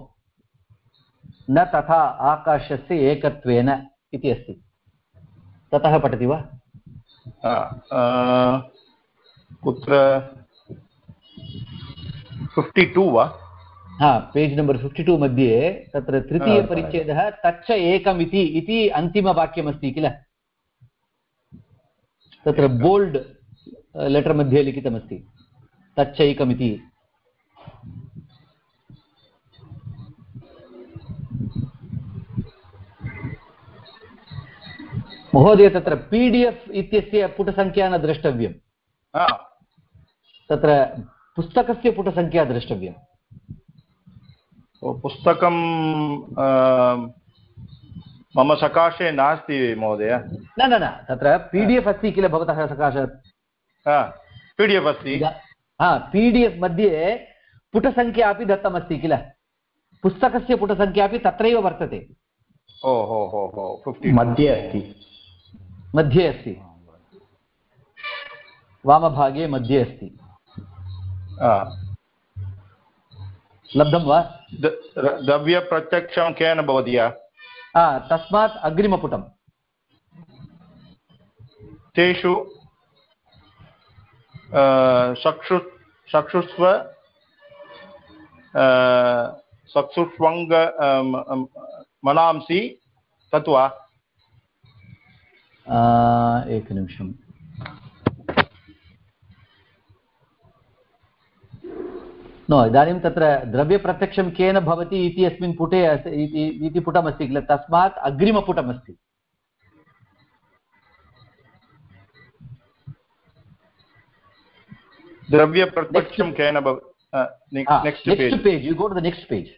न तथा आकाशस्य एकत्वेन इति अस्ति। ततः पठति वा? कुत्र? फिफ्टि टु वा? हा पेज् नम्बर् फिफ्टि टु मध्ये तत्र तृतीयपरिच्छेदः तच्च एकमिति इति इति अन्तिमवाक्यमस्ति किल? तत्र बोल्ड् लेटर् मध्ये लिखितमस्ति। तच्चैकमिति महोदय तत्र पी डि एफ् इत्यस्य पुटसङ्ख्या न द्रष्टव्यं तत्र पुस्तकस्य पुटसङ्ख्या द्रष्टव्यम्। पुस्तकं मम सकाशे नास्ति महोदय। न न न तत्र पी डि एफ् अस्ति किल भवतः सकाशात् पी डि एफ् अस्ति। हा पी डि एफ् मध्ये पुटसङ्ख्या अपि दत्तमस्ति किल? पुस्तकस्य पुटसङ्ख्या अपि तत्रैव वर्तते। ओ हो हो हो फिफ्टि मध्ये अस्ति। मध्ये अस्ति। वामभागे मध्ये अस्ति। लब्धं वा? द्रव्यप्रत्यक्षं केन भवति तस्मात् अग्रिमपुटं तेषु चक्षु चक्षुष्व चक्षुष्वङ्ग मनांसि तत् वा एकनिमिषम्। नो इदानीं तत्र द्रव्यप्रत्यक्षं केन भवति इति अस्मिन् पुटे इति पुटमस्ति किल? तस्मात् अग्रिमपुटमस्ति। द्रव्यप्रत्यक्षं केन भवति next page you go to the next page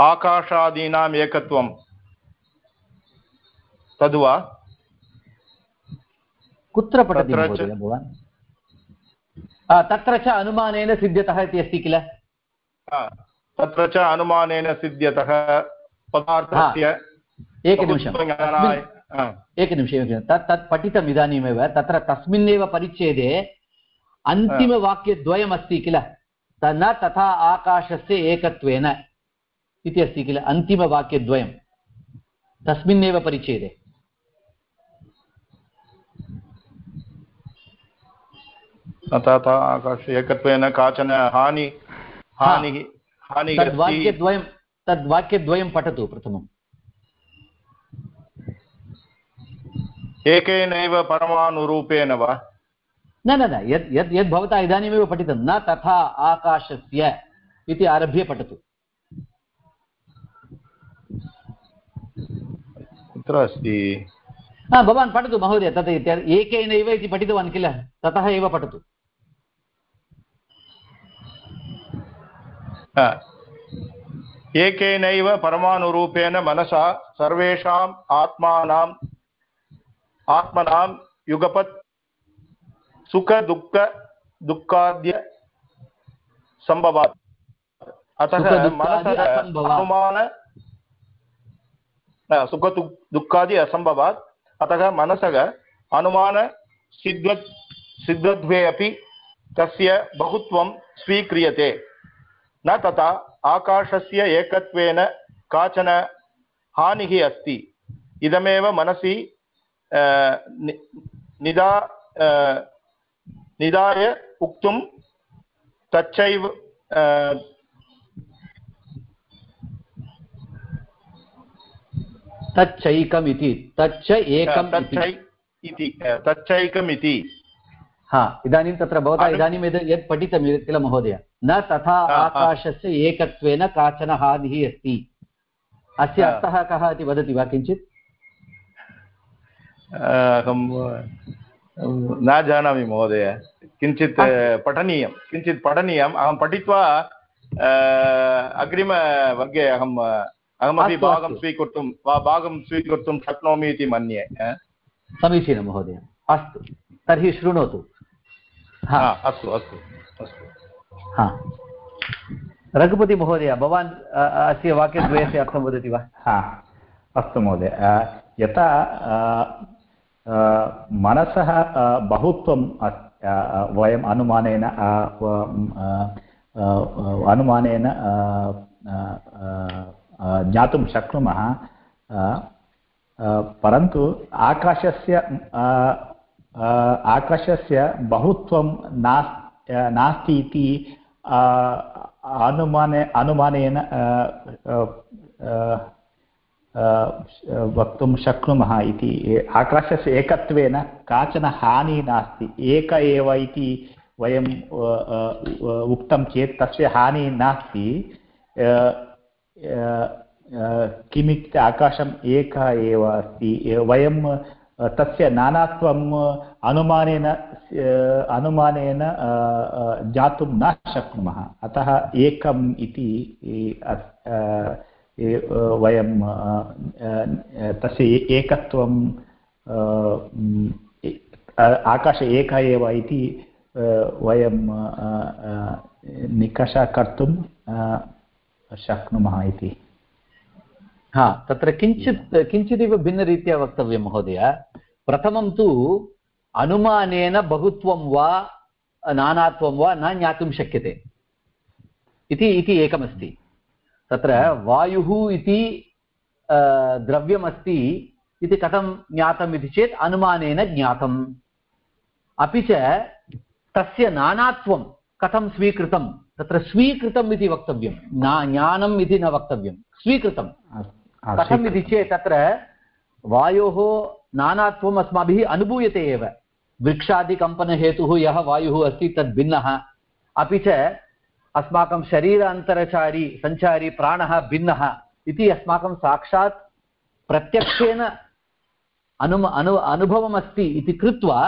आकाशादीनाम् एकत्वं। तद् वा कुत्र पठति भवान्? तत्र च अनुमानेन सिद्ध्यतः इति अस्ति किल? तत्र च अनुमानेन सिद्ध्यतः पदार्थस्य एकनिमिषम् एकनिमिषं। तत् तत् पठितम् इदानीमेव तत्र तस्मिन्नेव परिच्छेदे अन्तिमवाक्यद्वयमस्ति किल? न तथा आकाशस्य एकत्वेन इति अस्ति किल? अन्तिमवाक्यद्वयं। तस्मिन्नेव परिच्छेदे। तथा आकाश एकत्वेन काचन हानि हानिः हानिः अस्ति तद्वाक्यद्वयं पठतु प्रथमम्। एकेनैव परमाणुरूपेण वा? न न न यद् यद् यद् भवता इदानीमेव पठितं न तथा आकाशस्य इति आरभ्य पठतु। कुत्र अस्ति? हा भवान् पठतु महोदय तत् एकेनैव इति पठितवान् किल? ततः एव पठतु। एकेनैव परमाणुरूपेण मनसा सर्वेषाम् आत्मानाम् आत्मनां युगपत् सुखदुःख दुःखाद्य सम्भवात् अतः सुखदुःखादि मनसः। अनुमान न, सुखदु दुःखादि असम्भवात् अतः मनसः अनुमान सिद्ध सिद्धत्वे अपि तस्य बहुत्वं स्वीक्रियते। न तथा आकाशस्य एकत्वेन काचन हानिः अस्ति। इदमेव मनसि निदा निधाय उक्तुं तच्चैव तच्चैकम् इति तच्च एकम् इति। तच्चै इति हा इदानीं तत्र भवता इदानीं यद् यत् पठितं किल महोदय न तथा। आकाशस्य एकत्वेन काचन हानिः अस्ति। अस्य। अर्थः कः इति वदति वा किञ्चित्? अहं न जानामि महोदय। किञ्चित् पठनीयं किञ्चित् पठनीयम्। अहं पठित्वा अग्रिमवर्गे अहम् अहमपि भागं। स्वीकर्तुं वा- भागं स्वीकर्तुं शक्नोमि इति मन्ये। समीचीनं महोदय। अस्तु तर्हि शृणोतु। अस्तु अस्तु अस्तु। हा। रघुपतिमहोदय भवान् अस्य वाक्यद्वयस्य अर्थं वदति वा? हा। अस्तु महोदय यथा मनसः अ, वयम् अनुमानेन अनुमानेन ज्ञातुं शक्नुमः। परन्तु आकाशस्य आकाशस्य बहुत्वं नास् नास्ति इति अनुमाने, अनुमानेन वक्तुं शक्नुमः इति। आकाशस्य एकत्वेन काचन हानिः नास्ति। एक एव इति वयं उक्तं चेत् तस्य हानिः नास्ति। किमित्युक्ते आकाशम् एकः एव अस्ति। वयं तस्य नानात्वम् अनुमानेन अनुमानेन ज्ञातुं न शक्नुमः। अतः एकम् इति वयं तस्य एकत्वं आकाश एकः एव इति वयं निकषा कर्तुं शक्नुमः इति। हा तत्र किञ्चित् किञ्चिदिव भिन्नरीत्या वक्तव्यं महोदय. प्रथमं तु अनुमानेन बहुत्वं वा नानात्वं वा न ज्ञातुं शक्यते. इति इति एकमस्ति. तत्र वायुः इति द्रव्यमस्ति इति कथं ज्ञातम् इति चेत् अनुमानेन ज्ञातम्. अपि च तस्य नानात्वं कथं स्वीकृतं? तत्र स्वीकृतम् इति वक्तव्यं. ज्ञानम् इति न वक्तव्यं. स्वीकृतं कथम् इति चेत् तत्र वायोः नानात्वम् अस्माभिः अनुभूयते एव। वृक्षादिकम्पनहेतुः यः वायुः अस्ति तद् भिन्नः। अपि च अस्माकं शरीरान्तरचारी सञ्चारी प्राणः भिन्नः इति अस्माकं साक्षात् प्रत्यक्षेन अनु अनु अनुभवमस्ति इति कृत्वा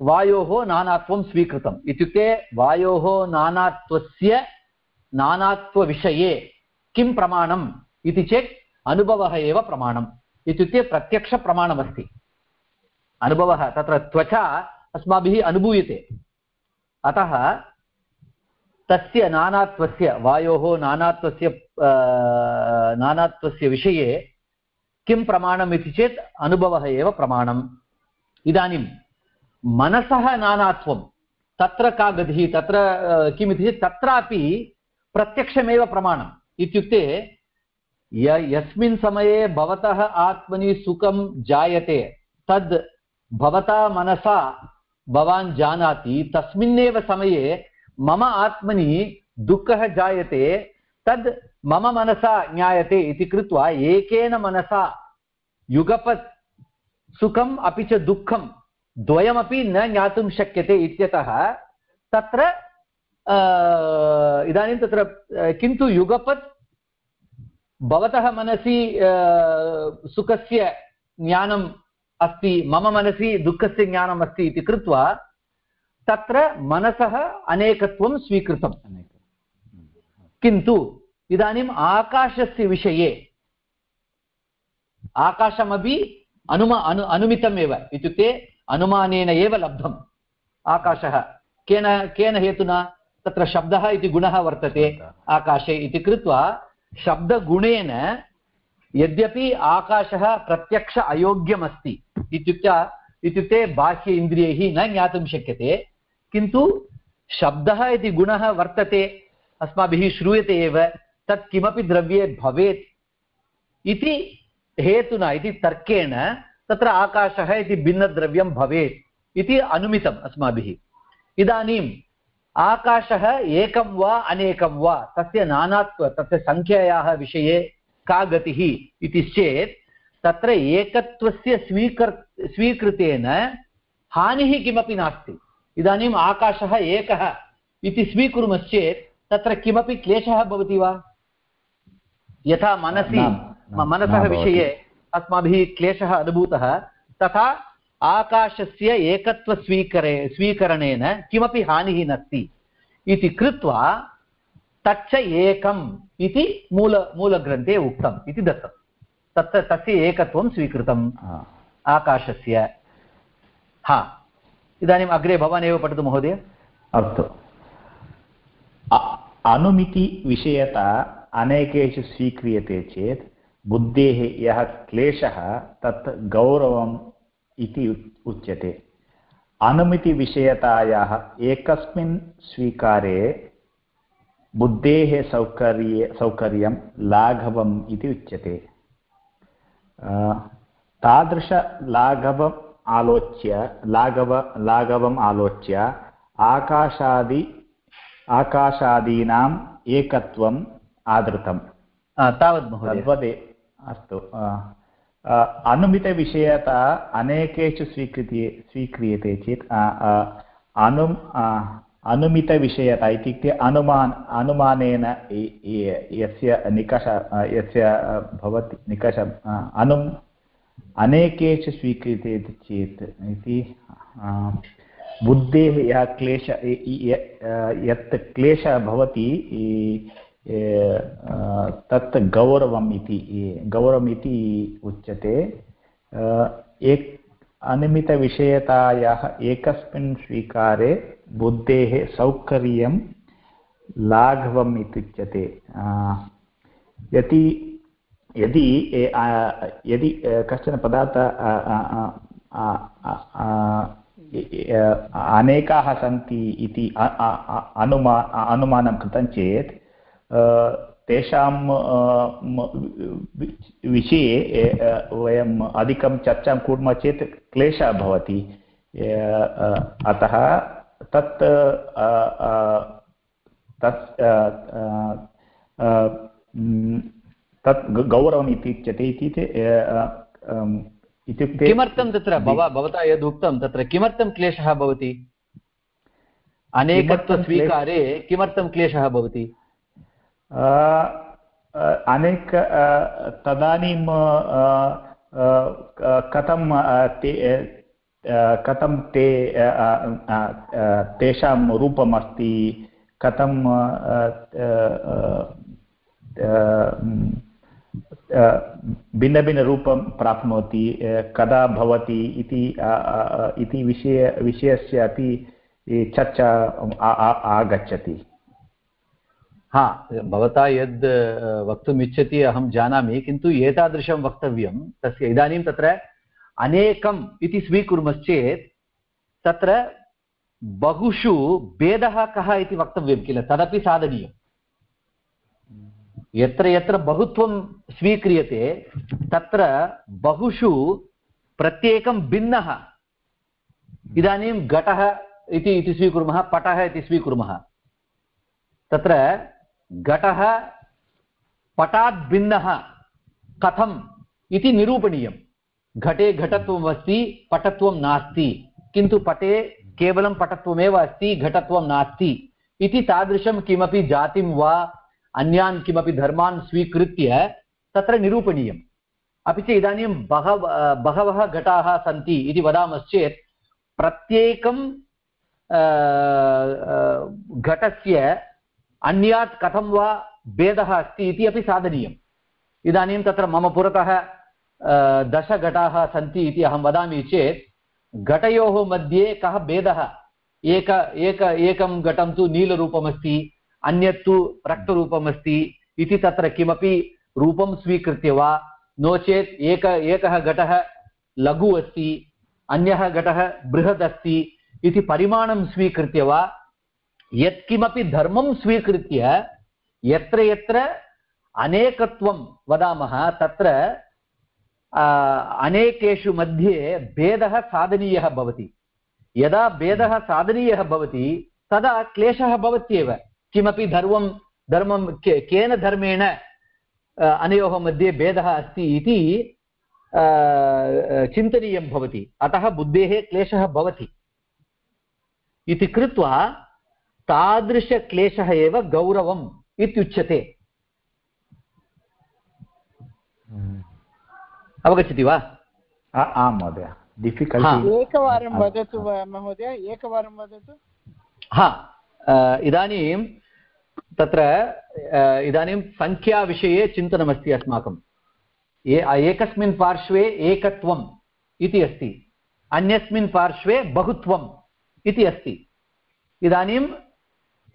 वायोः नानात्वं स्वीकृतम्। इत्युक्ते वायोः नानात्वस्य नानात्वविषये किं प्रमाणम् इति चेत् अनुभवः एव प्रमाणम् इत्युक्ते प्रत्यक्षप्रमाणमस्ति। अनुभवः तत्र त्वचा अस्माभिः अनुभूयते। अतः तस्य नानात्वस्य वायोः नानात्वस्य नानात्वस्य विषये किं प्रमाणम् इति चेत् अनुभवः एव प्रमाणम्। इदानीं मनसः नानात्वं, तत्र का गतिः, तत्र किमिति चेत् तत्रापि प्रत्यक्षमेव प्रमाणम्। इत्युक्ते य यस्मिन् समये भवतः आत्मनि सुखं जायते। तद् भवता मनसा भवान् जानाति। तस्मिन्नेव समये मम आत्मनि दुःखः जायते। तद् मम मनसा ज्ञायते इति कृत्वा एकेन मनसा युगपत् सुखम् अपि च दुःखं द्वयमपि न ज्ञातुं शक्यते इत्यतः तत्र इदानीं तत्र किन्तु युगपत् भवतः मनसि सुखस्य ज्ञानम् अस्ति मम मनसि दुःखस्य ज्ञानम् अस्ति इति कृत्वा तत्र मनसः अनेकत्वं स्वीकृतम्। किन्तु इदानीम् आकाशस्य विषये आकाशमपि अनुम अनु अनुमितमेव इत्युक्ते अनुमानेन एव लब्धम्। आकाशः केन केन हेतुना? तत्र शब्दः इति गुणः वर्तते आकाशे इति कृत्वा शब्दगुणेन यद्यपि आकाशः प्रत्यक्ष अयोग्यमस्ति इत्युक्ते इत्युक्ते बाह्य इन्द्रियैः न ज्ञातुं शक्यते, किन्तु शब्दः इति गुणः वर्तते, अस्माभिः श्रूयते एव, तत् किमपि द्रव्ये भवेत् इति हेतुना, इति तर्केण तत्र आकाशः इति भिन्नद्रव्यं भवेत् इति अनुमितम् अस्माभिः। इदानीम् आकाशः एकं वा अनेकं वा तस्य नानात्व तस्य सङ्ख्यायाः विषये का गतिः इति चेत् तत्र एकत्वस्य स्वीकृ स्वीकृतेन हानिः किमपि नास्ति। इदानीम् आकाशः एकः इति स्वीकुर्मश्चेत् तत्र किमपि क्लेशः भवति वा? यथा मनसि मनसः विषये अस्माभिः क्लेशः अनुभूतः तथा आकाशस्य एकत्वस्वीकरे स्वीकरणेन किमपि हानिः नास्ति। इति कृत्वा तच्च एकम् इति मूल मूलग्रन्थे उक्तम् इति दत्तं तत्र तस्य एकत्वं स्वीकृतम् आकाशस्य। हा। इदानीम् अग्रे भवान् एव पठतु महोदय। अस्तु। अनुमितिविषयता अनेकेषु स्वीक्रियते चेत् बुद्धेः यः क्लेशः तत् गौरवम् इति उच्यते। अनुमितिविषयतायाः एकस्मिन् स्वीकारे बुद्धेः सौकर्ये सौकर्यं लाघवम् इति उच्यते। तादृशलाघवम् आलोच्य लाघव लाघवम् आलोच्य आकाशादि आकाशादीनाम् एकत्वम् आदृतम्। तावत् तद्वदे अस्तु। अनुमितविषयता अनेकेषु स्वीकृत्य स्वीक्रियते चेत् अनु अनुमितविषयता इत्युक्ते अनुमान, अनुमानेन यस्य निकष यस्य भवति, निकष अनु, अनेकेषु स्वीक्रियते चेत् इति बुद्धेः यः क्लेश यत् क्लेशः भवति तत् गौरवम् इति गौरवम् इति उच्यते एक अनिमितविषयतायाः एकस्मिन् स्वीकारे बुद्धेः सौकर्यं लाघवम् इत्युच्यते यदि यदि यदि कश्चन पदार्थः अनेकाः सन्ति इति अनुमा अनुमानं कृतं चेत् तेषां विषये वयम् अधिकं चर्चां कुर्मः चेत् क्लेशः भवति। अतः तत् तत् तत् गौरवम् इति उच्यते इति इत्युक्ते किमर्थं तत्र? भव भवता यद् उक्तं तत्र किमर्थं क्लेशः भवति? अनेकत्वस्वीकारे किमर्थं क्लेशः भवति? अनेक तदानीं कथं ते कथं ते तेषां रूपम् अस्ति कथं भिन्नभिन्नरूपं प्राप्नोति कदा भवति इति इति विषय विषयस्य अपि चर्चा आगच्छति हा, भवता यद् वक्तुम् इच्छति अहं जानामि, किन्तु एतादृशं वक्तव्यं, तस्य इदानीं तत्र अनेकम् इति स्वीकुर्मश्चेत्, तत्र बहुषु भेदः कः इति वक्तव्यं किल? तदपि साधनीयम्। यत्र यत्र बहुत्वं स्वीक्रियते, तत्र बहुषु प्रत्येकं भिन्नः, इदानीं घटः इति स्वीकुर्मः, पटः इति स्वीकुर्मः। तत्र घटः पटात् भिन्नः कथम् इति निरूपणीयं घटे घटत्वम् अस्ति पटत्वं नास्ति। किन्तु पटे केवलं पटत्वमेव अस्ति, घटत्वं नास्ति। इति तादृशं किमपि जातिं वा अन्यान् किमपि धर्मान् स्वीकृत्य तत्र निरूपणीयम्। अपि च इदानीं बहव, बहवः घटाः सन्ति इति वदामश्चेत्, प्रत्येकं घटस्य अन्यात् कथं वा भेदः अस्ति इति अपि साधनीयम्। इदानीं तत्र मम पुरतः दशघटाः सन्ति इति अहं वदामि चेत्, घटयोः मध्ये कः भेदः? एक एक, एकं घटं तु नीलरूपमस्ति, अन्यत् तु रक्तरूपमस्ति इति तत्र किमपि रूपं स्वीकृत्य वा? नो चेत् एक, एकः घटः लघु अस्ति, अन्यः घटः बृहद् अस्ति इति परिमाणं स्वीकृत्य वा? यत्किमपि धर्मं स्वीकृत्य यत्र यत्र अनेकत्वं वदामः, तत्र अनेकेषु मध्ये भेदः साधनीयः भवति। यदा भेदः साधनीयः भवति, तदा क्लेशः भवत्येव। किमपि धर्मं धर्मं केन धर्मेण अनयोः मध्ये भेदः अस्ति इति चिन्तनीयं भवति। अतः बुद्धेः क्लेशः भवति। इति कृत्वा तादृशक्लेशः एव गौरवम् इत्युच्यते। अवगच्छति वा? आं महोदय। डिफिकल्ट् एकवारं वदतु महोदय? एकवारं वदतु? हा। इदानीं तत्र इदानीं सङ्ख्याविषये चिन्तनमस्ति अस्माकं। एकस्मिन् पार्श्वे एकत्वम् इति अस्ति। अन्यस्मिन् पार्श्वे बहुत्वम् इति अस्ति। इदानीं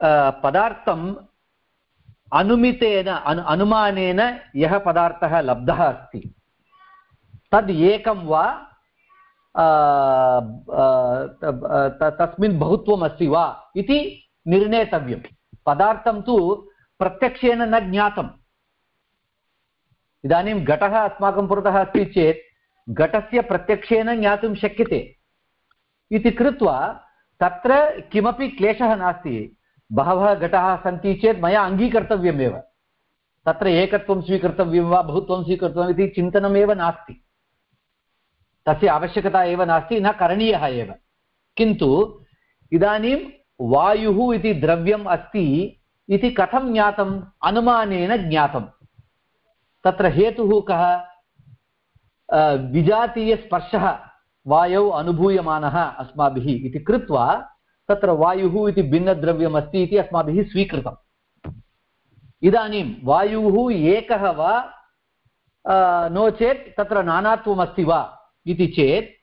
पदार्थम् अनुमितेन अनु अनुमानेन यः पदार्थः लब्धः अस्ति तद् एकं वा तस्मिन् बहुत्वम् अस्ति वा इति निर्णेतव्यम् पदार्थं तु प्रत्यक्षेन न ज्ञातम् इदानीं घटः अस्माकं पुरतः अस्ति चेत् घटस्य प्रत्यक्षेन ज्ञातुं शक्यते इति कृत्वा तत्र किमपि क्लेशः नास्ति बहवः घटाः सन्ति चेत् मया अङ्गीकर्तव्यमेव। तत्र एकत्वं स्वीकर्तव्यं वा बहुत्वं स्वीकर्तव्यम् इति चिन्तनमेव नास्ति। तस्य आवश्यकता एव नास्ति, न करणीयः एव। किन्तु इदानीं वायुः इति द्रव्यम् अस्ति इति कथं ज्ञातम्? अनुमानेन ज्ञातम्। तत्र हेतुः कः? विजातीयस्पर्शः वायौ अनुभूयमानः अस्माभिः इति कृत्वा तत्र वायुः इति भिन्नद्रव्यमस्ति इति अस्माभिः स्वीकृतम् इदानीं वायुः एकः वा नो चेत् तत्र नानात्वमस्ति वा इति चेत्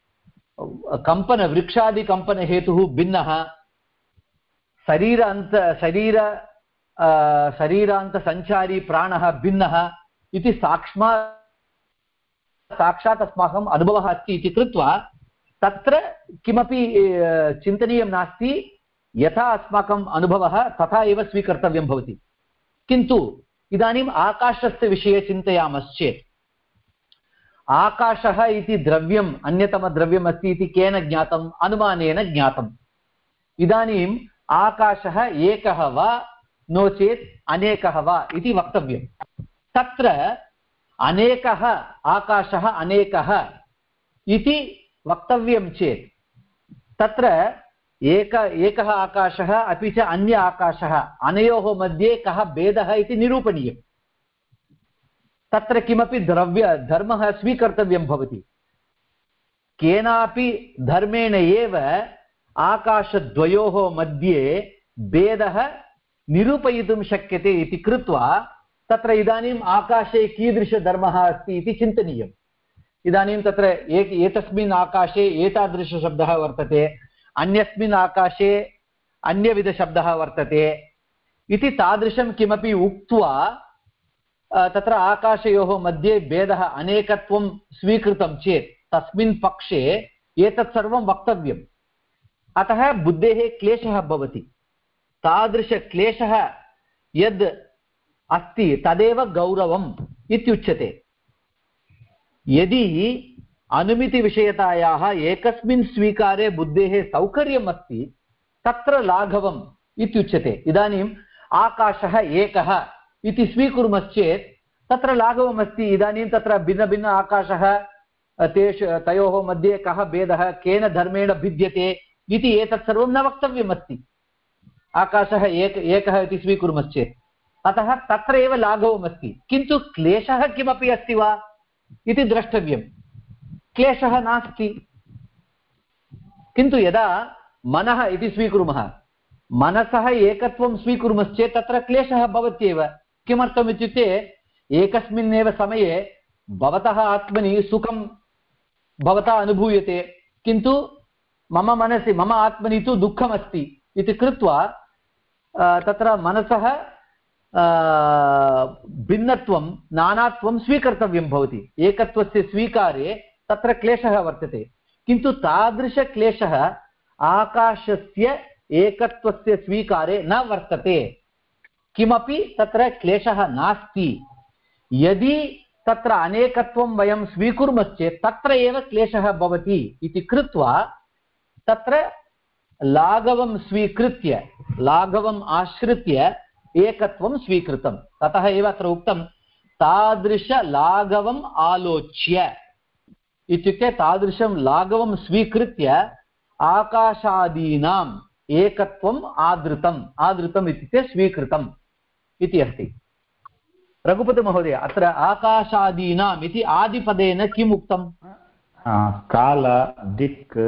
कम्पनवृक्षादिकम्पनहेतुः भिन्नः। शरीरान्त शरीर शरीरान्तसञ्चारी प्राणः भिन्नः इति साक्ष्मा, साक्षात् अस्माकम् अनुभवः अस्ति इति कृत्वा तत्र किमपि चिन्तनीयं नास्ति, यथा अस्माकम् अनुभवः, तथा एव स्वीकर्तव्यं भवति। किन्तु इदानीम् आकाशस्य विषये चिन्तयामश्चेत्, आकाशः इति द्रव्यम्, अन्यतमद्रव्यम् अस्ति इति केन ज्ञातम्? अनुमानेन ज्ञातम्। इदानीम् आकाशः एकः वा, नो चेत् अनेकः वा इति वक्तव्यं तत्र अनेकः आकाशः अनेकः इति वक्तव्यं चेत्। तत्र एक, एकः आकाशः, अपि च अन्य आकाशः, अनयोः मध्ये कः भेदः इति निरूपणीयम्। तत्र किमपि द्रव्य, धर्मः स्वीकर्तव्यं भवति। केनापि धर्मेण एव आकाशद्वयोः मध्ये भेदः निरूपयितुं शक्यते इति कृत्वा तत्र इदानीम् आकाशे कीदृशधर्मः अस्ति इति चिन्तनीयम्। इदानीं तत्र एक, एतस्मिन् आकाशे एतादृशशब्दः वर्तते, अन्यस्मिन् आकाशे अन्यविधशब्दः वर्तते। इति तादृशं किमपि उक्त्वा तत्र आकाशयोः मध्ये भेदः अनेकत्वं स्वीकृतं चेत्, तस्मिन् पक्षे एतत् सर्वं वक्तव्यम्। अतः बुद्धेः क्लेशः भवति। तादृशक्लेशः यद् अस्ति, तदेव गौरवम् इत्युच्यते। यदि अनुमितिविषयतायाः एकस्मिन् स्वीकारे बुद्धेः सौकर्यम् अस्ति तत्र लाघवम् इत्युच्यते। इदानीम् आकाशः एकः इति स्वीकुर्मश्चेत्, तत्र लाघवमस्ति। इदानीं तत्र भिन्नभिन्न आकाशः, तेषु, तयोः मध्ये कः भेदः, केन धर्मेण भिद्यते इति एतत् सर्वं न वक्तव्यमस्ति। आकाशः एक, एकः इति स्वीकुर्मश्चेत्। अतः तत्र एव लाघवमस्ति। किन्तु क्लेशः किमपि अस्ति वा? इति द्रष्टव्यं क्लेशः नास्ति। किन्तु यदा मनः इति स्वीकुर्मः, मनसः एकत्वं स्वीकुर्मश्चेत् तत्र क्लेशः भवत्येव। किमर्थम् इत्युक्ते एकस्मिन्नेव समये भवतः आत्मनि सुखं भवता अनुभूयते। किन्तु मम मनसि, मम आत्मनि तु दुःखमस्ति इति कृत्वा तत्र मनसः भिन्नत्वं, नानात्वं स्वीकर्तव्यं भवति। एकत्वस्य स्वीकारे तत्र क्लेशः वर्तते। किन्तु तादृशक्लेशः आकाशस्य एकत्वस्य स्वीकारे न वर्तते। किमपि तत्र क्लेशः नास्ति। यदि तत्र अनेकत्वं वयं स्वीकुर्मश्चेत् तत्र एव क्लेशः भवति इति कृत्वा तत्र लाघवं स्वीकृत्य, लाघवम् आश्रित्य एकत्वं स्वीकृतं ततः एव अत्र उक्तं तादृशलाघवम् आलोच्य। इत्युक्ते तादृशं लाघवं स्वीकृत्य आकाशादीनाम् एकत्वम् आदृतम् आदृतम् इत्युक्ते स्वीकृतम् इति अस्ति। रघुपतिमहोदय अत्र आकाशादीनाम् इति आदिपदेन किम् उक्तम् आ, काल दिक्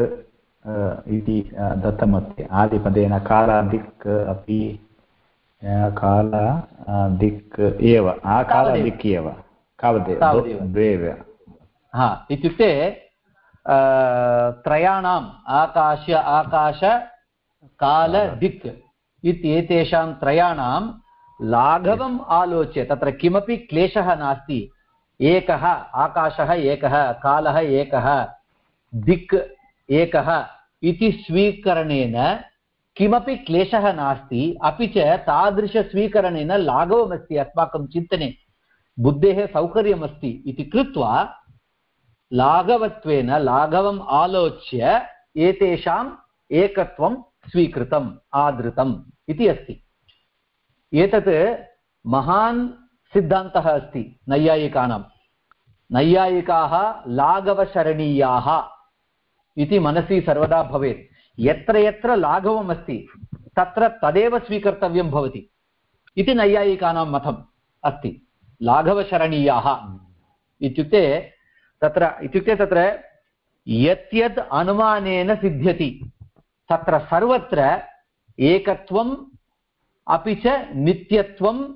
इति दत्तमस्ति। आदिपदेन काल दिक् अपि काल दिक् एव आ, काल तावदेव। दिक् एव तावदेव। द्वे हा इत्युक्ते त्रयाणाम् आकाश आकाश काल दिक् इत्येतेषां त्रयाणां लाघवम् आलोच्य तत्र किमपि क्लेशः नास्ति एकः आकाशः एकः कालः एकः दिक् एकः इति स्वीकरणेन किमपि क्लेशः नास्ति, अपि च तादृशस्वीकरणेन लाघवमस्ति अस्माकं चिन्तने। बुद्धेः सौकर्यमस्ति इति कृत्वा लाघवत्वेन, लाघवम् आलोच्य एतेषाम् एकत्वं स्वीकृतम्, आदृतम् इति अस्ति। एतत् महान् सिद्धान्तः अस्ति नैयायिकानां। नैयायिकाः लाघवशरणीयाः इति मनसि सर्वदा भवेत्। यत्र यत्र लाघवम् अस्ति तत्र तदेव स्वीकर्तव्यं भवति। इति नैयायिकानां मतम् अस्ति। लाघवशरणीयाः। इत्युक्ते तत्र इत्युक्ते तत्र यत् अनुमानेन सिद्ध्यति, तत्र सर्वत्र एकत्वम्, अपि च नित्यत्वम्,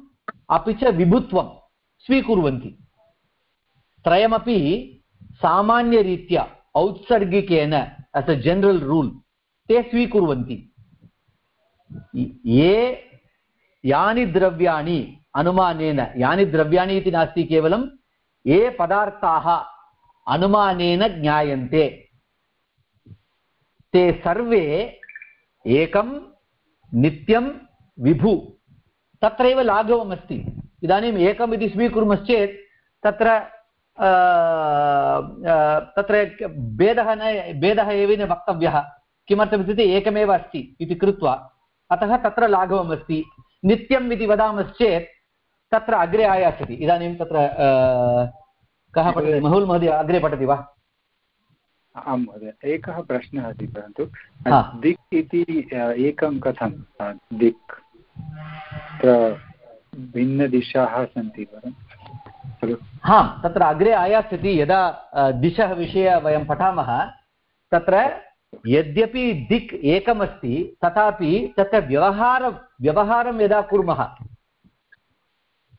अपि च विभुत्वं स्वीकुर्वन्ति। त्रयमपि सामान्यरीत्या औत्सर्गिकेन एस् अ जनरल् रूल् ते स्वीकुर्वन्ति। ये यानि द्रव्याणि अनुमानेन, यानि द्रव्याणि इति नास्ति केवलं, ये पदार्थाः अनुमानेन ज्ञायन्ते। ते सर्वे एकं नित्यं विभु। तत्रैव लाघवमस्ति। इदानीम् एकम् इति स्वीकुर्मश्चेत्, तत्र तत्र भेदः न, भेदः एव न वक्तव्यः। किमर्थमित्युक्ते एकमेव अस्ति इति कृत्वा अतः तत्र लाघवमस्ति। नित्यम् इति वदामश्चेत् तत्र अग्रे आयास्यति। इदानीं तत्र कः पठति? महुल् महोदय अग्रे पठति वा? आं महोदय। एकः प्रश्नः अस्ति परन्तु दिक् इति एकं कथं? दिक्। भिन्नदिशाः सन्ति खलु। हा तत्र अग्रे आयास्यति। यदा दिशः विषये वयं पठामः तत्र यद्यपि दिक् एकमस्ति तथापि तत्र व्यवहार व्यवहारं यदा कुर्मः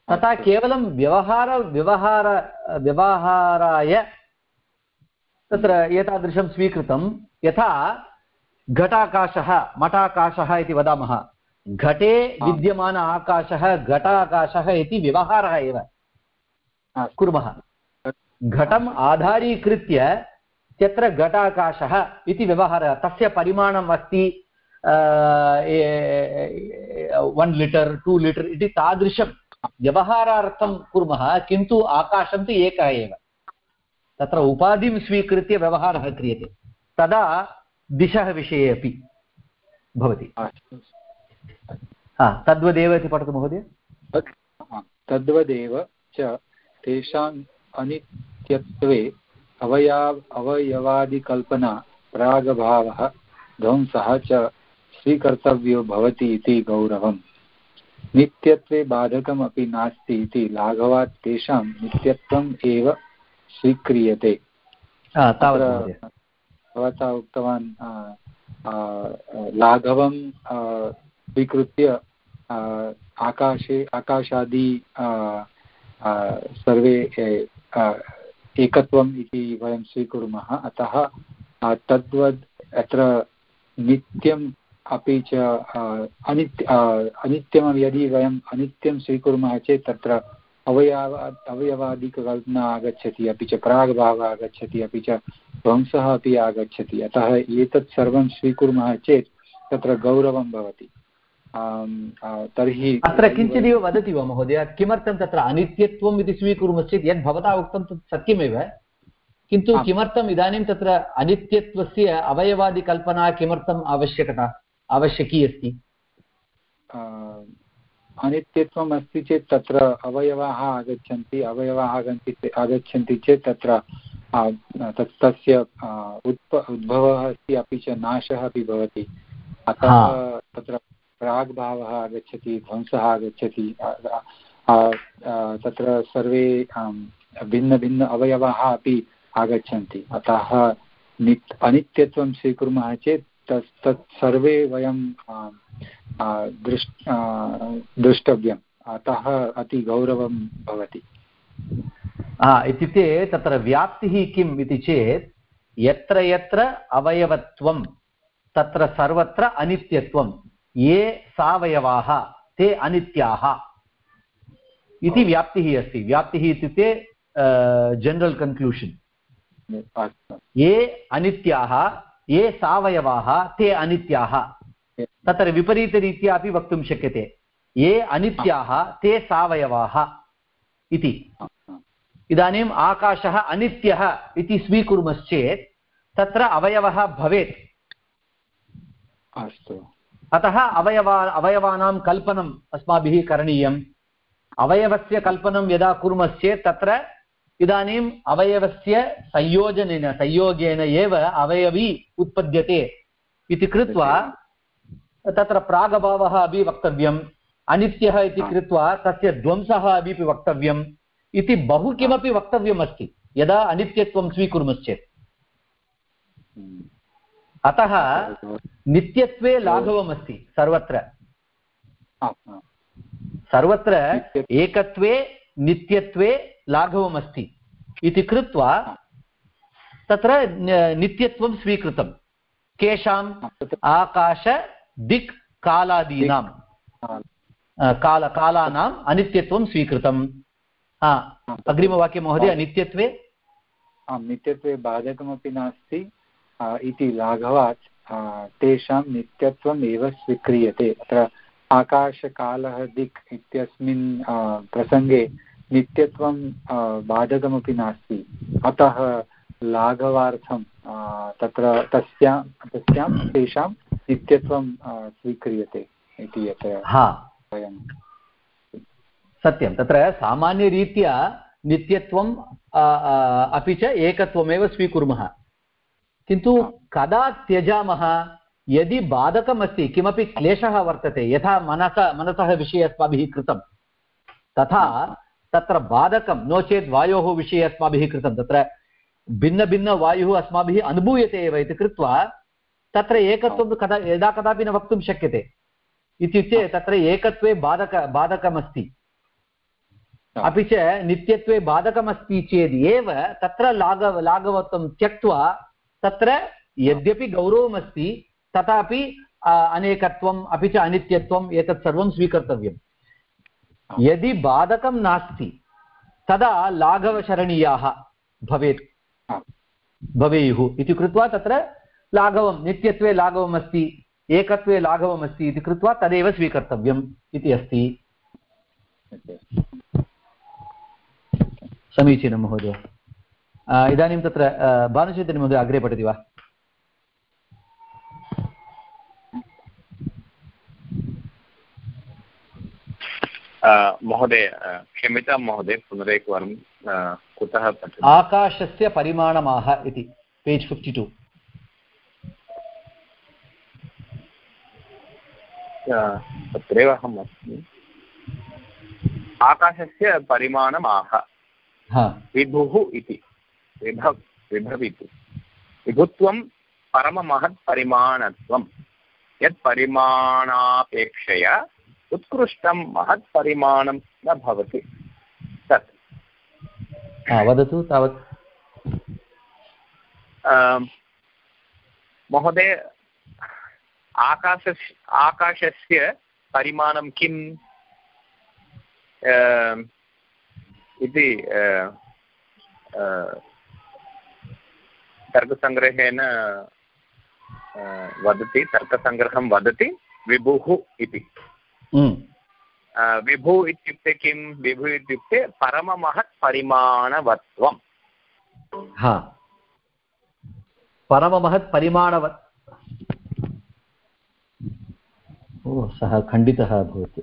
तथा केवलं व्यवहार व्यवहार व्यवहाराय तत्र एतादृशं स्वीकृतं। यथा घटाकाशः मठाकाशः इति वदामः। घटे विद्यमान आकाशः घटाकाशः इति व्यवहारः एव कुर्मः। घटम् आधारीकृत्य त्यत्र घटाकाशः इति व्यवहारः। तस्य परिमाणम् अस्ति वन् लिटर् टु लिटर् इति तादृशं व्यवहारार्थं कुर्मः, किन्तु आकाशं तु एकः एव। तत्र उपाधिं स्वीकृत्य व्यवहारः क्रियते। तदा दिशः विषये अपि भवति। तद्वदेव इति पठतु महोदय। तद्वदेव च तेषाम् अनित्यत्वे अवया अवयवादिकल्पना प्रागभावः ध्वंसः च स्वीकर्तव्यो भवति इति गौरवम्। नित्यत्वे बाधकमपि नास्ति इति लाघवात् तेषां नित्यत्वम् एव स्वीक्रियते। भवता उक्तवान् लाघवं स्वीकृत्य आकाशे आकाशादि सर्वे एकत्वम् इति वयं स्वीकुर्मः। अतः तद्वद् अत्र नित्यं अपि च अनित्य अनित्यं यदि वयम् अनित्यं स्वीकुर्मः चेत् तत्र अवयव, अवयवादिककल्पना आगच्छति, अपि च प्राग्भावः आगच्छति, अपि च ध्वंसः अपि आगच्छति। अतः एतत् सर्वं स्वीकुर्मः चेत् तत्र गौरवं भवति। तर्हि अत्र किञ्चिदिव वदति वा महोदय किमर्थं तत्र अनित्यत्वम् इति स्वीकुर्मश्चेत् यद् भवता उक्तं तत् सत्यमेव किन्तु किमर्थम् इदानीं तत्र अनित्यत्वस्य अवयवादिकल्पना किमर्थम् आवश्यकता आवश्यकी अस्ति अनित्यत्वम् अस्ति चेत् तत्र अवयवाः आगच्छन्ति अवयवाः आगच्छन्ति आगच्छन्ति चेत् तत्र तत् तस्य उद्भ उद्भवः अस्ति अपि च नाशः अपि भवति। अतः तत्र प्राग्भावः आगच्छति, ध्वंसः आगच्छति तत्र सर्वे भिन्नभिन्न अवयवाः अपि आगच्छन्ति। अतः नित्, अनित्यत्वं स्वीकुर्मः चेत् तत् तत् सर्वे वयं दृष् द्रष्टव्यम्। अतः अतिगौरवं भवति। इत्युक्ते तत्र व्याप्तिः किम् इति चेत्, यत्र यत्र अवयवत्वं, तत्र सर्वत्र अनित्यत्वं ये सावयवाः ते अनित्याः। इति व्याप्तिः अस्ति। व्याप्तिः इत्युक्ते जनरल् कन्क्लूषन् ये अनित्याः ये सावयवाः ते अनित्याः। तत्र विपरीतरीत्या अपि वक्तुं शक्यते। ये अनित्याः ते सावयवाः इति। इदानीम् आकाशः अनित्यः इति स्वीकुर्मश्चेत् तत्र अवयवः भवेत्। अस्तु। अतः अवयवा, अवयवानां कल्पनम् अस्माभिः करणीयम्। अवयवस्य कल्पनं यदा कुर्मश्चेत् तत्र इदानीम् अवयवस्य संयोजनेन, संयोगेन एव अवयवी उत्पद्यते इति कृत्वा तत्र प्रागभावः अपि वक्तव्यम्। अनित्यः इति कृत्वा तस्य ध्वंसः अपि वक्तव्यम् इति बहु किमपि वक्तव्यमस्ति। यदा अनित्यत्वं स्वीकुर्मश्चेत्। अतः नित्यत्वे लाघवमस्ति सर्वत्र। सर्वत्र एकत्वे नित्यत्वे लाघवमस्ति इति कृत्वा तत्र नित्यत्वं स्वीकृतं। केषाम् आकाश दिक् कालादीनां। काल कालानाम् अनित्यत्वं स्वीकृतम् अग्रिमवाक्यं महोदय नित्यत्वे? आं नित्यत्वे बाधकमपि नास्ति। इति लाघवात् तेषां नित्यत्वम् एव स्वीक्रियते। अत्र आकाशकालः दिक् इत्यस्मिन् प्रसङ्गे नित्यत्वं बाधकमपि नास्ति। अतः लाघवार्थं तत्र तस्यां तस्यां तेषां नित्यत्वं स्वीक्रियते इति यत् वयं सत्यं। तत्र सामान्यरीत्या नित्यत्वं अपि च एकत्वमेव स्वीकुर्मः। किन्तु कदा त्यजामः? यदि बाधकमस्ति किमपि क्लेशः वर्तते यथा मनसः मनसः विषये अस्माभिः कृतं तथा तत्र बाधकं नो चेत् वायोः विषये अस्माभिः कृतं तत्र भिन्नभिन्नवायुः अस्माभिः अनुभूयते एव इति कृत्वा तत्र एकत्वं कदा यदा कदापि न वक्तुं शक्यते। इत्युक्ते तत्र एकत्वे बाधक बाधकमस्ति। अपि च नित्यत्वे बाधकमस्ति चेत् एव तत्र लाघव लाघवत्वं त्यक्त्वा तत्र यद्यपि गौरवमस्ति तथापि अनेकत्वम् अपि च अनित्यत्वम् एतत् सर्वं स्वीकर्तव्यम्। यदि बाधकं नास्ति तदा लाघवशरणीयाः भवेत्। भवेयुः इति कृत्वा तत्र लाघवं नित्यत्वे लाघवमस्ति एकत्वे लाघवमस्ति इति कृत्वा तदेव स्वीकर्तव्यम् इति अस्ति। समीचीनं महोदय। इदानीं तत्र भानुचैतन्य महोदय अग्रे पठति वा महोदय क्षम्यतां महोदय पुनरेकवारं कुतः आकाशस्य परिमाणमाह इति पेज् फिफ्टि टु तत्रैव अहम् अस्मि आकाशस्य परिमाणमाह विभुः इति विभव विभवितु। विभुत्वं परममहत्परिमाणत्वं। यत् परिमाणापेक्षया उत्कृष्टं महत्परिमाणं न भवति। तत्। वदतु तावत्। महोदय आकाशस्य आकाशस्य परिमाणं किम्? इति तर्कसङ्ग्रहेण वदति तर्कसङ्ग्रहं वदति विभुः इति। विभु इत्युक्ते किं? विभु इत्युक्ते परममहत् परिमाणवत्वं हा। परममहत् परिमाणवत् ओ सः खण्डितः अभवत्।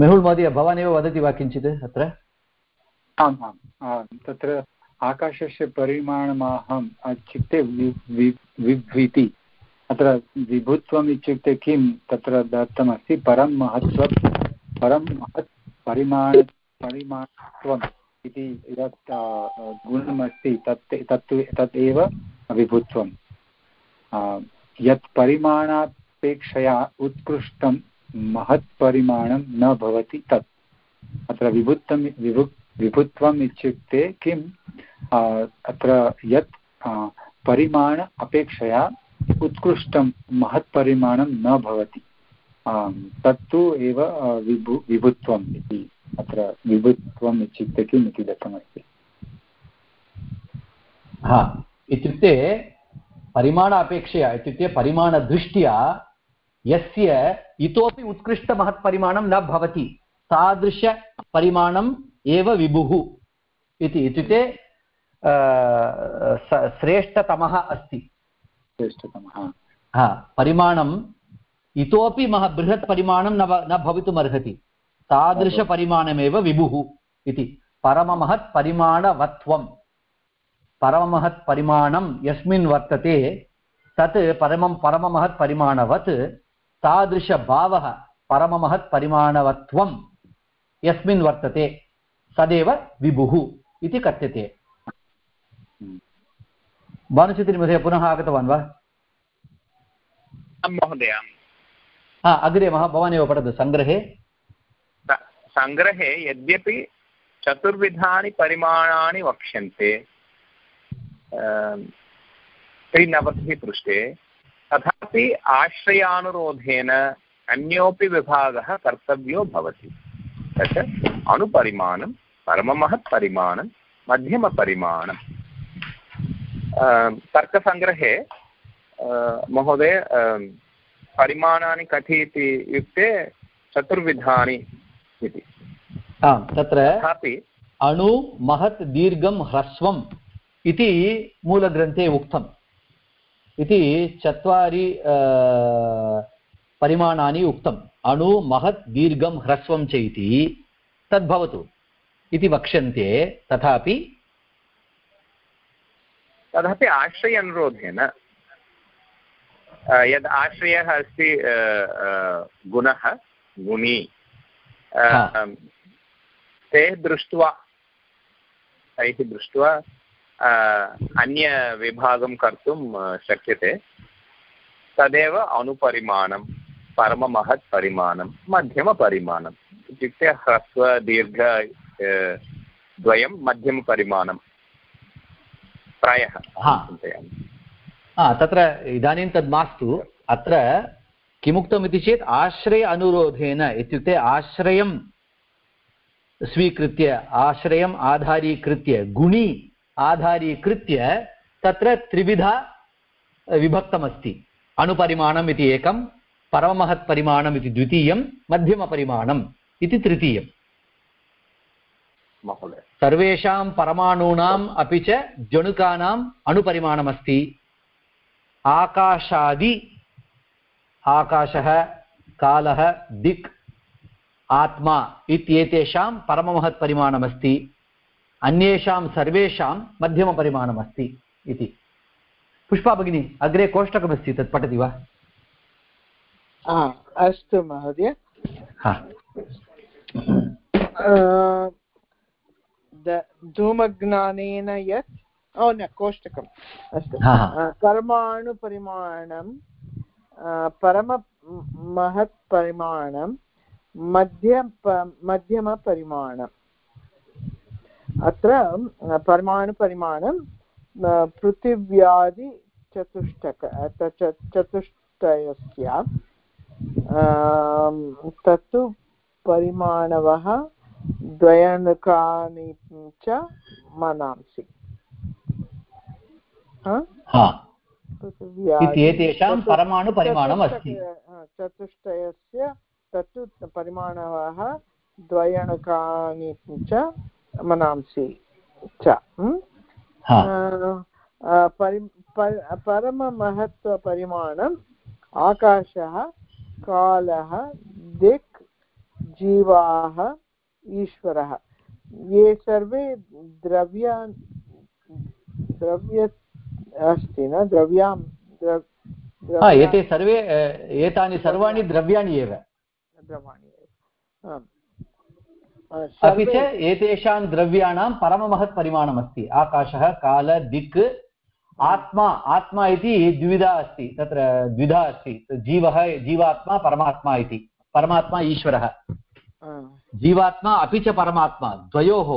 मेहुल् महोदय भवान् एव वदति वा किञ्चित् अत्र? आम्। आम् तत्र आकाशस्य परिमाणमहम् इत्युक्ते विभ्विति अत्र विभुत्वम् इत्युक्ते किं तत्र दत्तमस्ति परं महत्त्व परं महत् परिमाण, परिमाणत्वम् इति यत् गुणमस्ति तत् तत् तत् एव विभुत्वं यत् परिमाणापेक्षया उत्कृष्टं महत्परिमाणं न भवति तत्। अत्र विभुत्वं विभु विभुत्वम् इत्युक्ते किम् अत्र यत् परिमाण अपेक्षया उत्कृष्टं, महत्परिमाणं न भवति। तत्तु एव विभु, विभुत्वम् इति। अत्र विभुत्वम् इत्युक्ते किम् इति दत्तमस्ति। हा, इत्युक्ते परिमाण अपेक्षया इत्युक्ते परिमाणदृष्ट्या यस्य इतोपि उत्कृष्टमहत्परिमाणं न भवति। तादृशपरिमाणम् एव विभुः इति इत्युक्ते श्रेष्ठतमः अस्ति। श्रेष्ठतमः। हा परिमाणम् इतोपि मह बृहत् परिमाणं न न भवितुमर्हति। तादृशपरिमाणमेव विभुः इति। परममहत् परिमाणवत्वं परममहत् परिमाणं यस्मिन् वर्तते तत् परमं परममहत् परिमाणवत् तादृशभावः परममहत् परिमाणवत्वं यस्मिन् वर्तते। सदेव विभुः इति कथ्यते। भानुचित्रिमहोदय पुनः आगतवान् वा? महोदय हा अग्रे महा भवानेव पठतु सङ्ग्रहे। सङ्ग्रहे यद्यपि चतुर्विधानि परिमाणानि वक्ष्यन्ते त्रिनवतिः पृष्ठे तथापि आश्रयानुरोधेन अन्योपि विभागः कर्तव्यो भवति। तत् अणुपरिमाणं परममहत्परिमाणं मध्यमपरिमाणं तर्कसङ्ग्रहे महोदय परिमाणानि कति इति इत्युक्ते चतुर्विधानि इति आम् तत्र अणु महत् दीर्घं ह्रस्वम् इति मूलग्रन्थे उक्तम् इति चत्वारि परिमाणानि उक्तम् अणु महत् दीर्घं ह्रस्वं च इति तद्भवतु इति वक्ष्यन्ते तथापि तदपि आश्रय अनुरोधेन यद् आश्रयः अस्ति गुणः गुणी ते दृष्ट्वा तैः दृष्ट्वा अन्यविभागं कर्तुं शक्यते। तदेव अणुपरिमाणं परममहत् परिमाणं मध्यमपरिमाणम्। इत्युक्ते ह्रस्व दीर्घ द्वयं मध्यमपरिमाणं प्रायः चिन्तयामि। तत्र इदानीं तद् मास्तु। अत्र किमुक्तमिति चेत् आश्रय अनुरोधेन इत्युक्ते आश्रयं स्वीकृत्य आश्रयम् आधारीकृत्य गुणि आधारीकृत्य तत्र त्रिविधा विभक्तमस्ति। अणुपरिमाणम् इति एकं परममहत्परिमाणम् इति द्वितीयं मध्यमपरिमाणम् इति तृतीयम्। महोदय सर्वेषां परमाणूनाम् अपि च जणुकानाम् अणुपरिमाणमस्ति आकाशादि आकाशः कालः दिक् आत्मा इत्येतेषां परममहत्परिमाणमस्ति अन्येषां सर्वेषां मध्यमपरिमाणमस्ति इति पुष्पा भगिनी अग्रे कोष्टकमस्ति तत् पठति वा अस्तु महोदय धूमज्ञानेन यत् ओ न कोष्टकम् अस्तु. परमाणुपरिमाणं परममहत्परिमाणं मध्य मध्यमपरिमाणम्. अत्र परमाणुपरिमाणं पृथिव्यादिचतुष्टक चतुष्टयस्य तत्तु परिमाणवः द्वयणुकानि च मनांसि। एतेषां परमाणुपरिमाणम् अस्ति। चतुष्टयस्य तत्तु परिमाणवः द्वयणुकानि च मनांसि च। परममहत्त्वपरिमाणम् आकाशः कालः दिक् जीवाः ईश्वरः। ये सर्वे द्रव्या द्रव्य अस्ति न? द्रव्यां एते सर्वे एतानि सर्वाणि द्रव्याणि एव। एव। अपि च एतेषां द्रव्याणां परममहत् परिमाणमस्ति। आकाशः काल दिक् आत्मा। आत्मा इति द्विविधा अस्ति। तत्र द्विधा अस्ति। जीवः जीवात्मा परमात्मा इति। परमात्मा ईश्वरः। जीवात्मा अपि च परमात्मा द्वयोः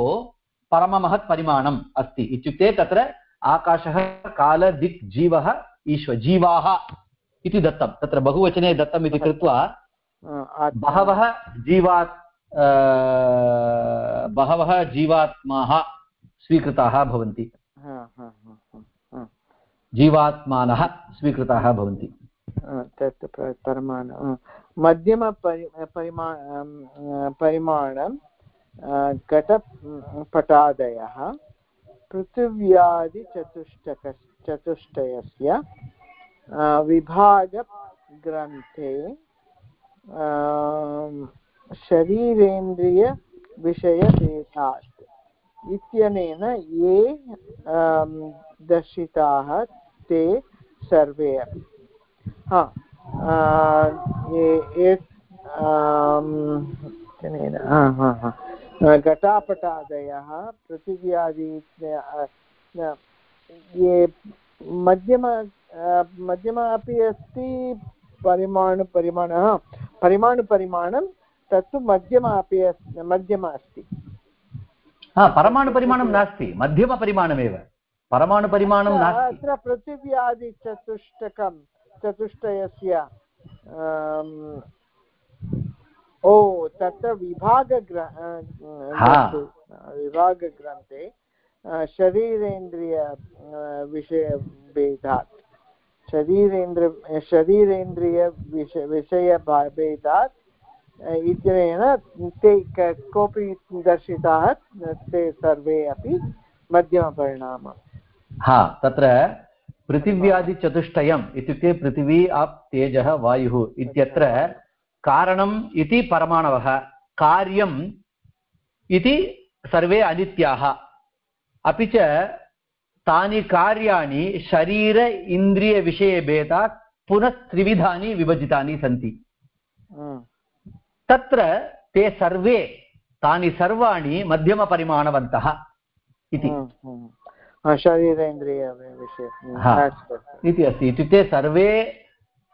परममहत् परिमाणम् अस्ति। इत्युक्ते तत्र आकाशः काल दिक् जीवः ईश्वर जीवाः इति दत्तं। तत्र बहुवचने दत्तम् इति कृत्वा बहवः जीवात् बहवः जीवात्माः स्वीकृताः भवन्ति। जीवात्मानः स्वीकृताः भवन्ति। तत् परिमाण मध्यमपरि परिमा परिमाणं घटपटादयः पृथिव्यादिचतुष्टक चतुष्टयस्य विभागग्रन्थे शरीरेन्द्रियविषयभेदात् इत्यनेन ये दर्शिताः ते सर्वे अपि हा घटापटादयः पृथिव्यादि ये मध्यम मध्यम अपि अस्ति परिमाणुपरिमाणः परिमाणुपरिमाणं तत्तु मध्यम अपि अस्ति मध्यम अस्ति। हा परमाणुपरिमाणं नास्ति मध्यमपरिमाणमेव परमाणुपरिमाणं नास्ति। अत्र पृथिव्यादिचतुष्टकं चतुष्टयस्य ओ तत्र विभागग्र विभागग्रन्थे शरीरेन्द्रिय विषयभेदात् शरीरेन्द्र शरीरेन्द्रिय विषयभेदात् इत्यनेन ते कोऽपि दर्शिताः ते सर्वे अपि मध्यमपरिणामः हा तत्र पृथिव्यादिचतुष्टयम् इत्युक्ते पृथिवी आप् तेजः वायुः इत्यत्र कारणम् इति परमाणवः कार्यम् इति सर्वे अनित्याः। अपि च तानि कार्याणि शरीर इन्द्रियविषयभेदात् पुनः त्रिविधानि विभजितानि सन्ति। तत्र ते सर्वे तानि सर्वाणि मध्यमपरिमाणवन्तः इति। शरीरेन्द्रियविषये इति अस्ति. इत्युक्ते सर्वे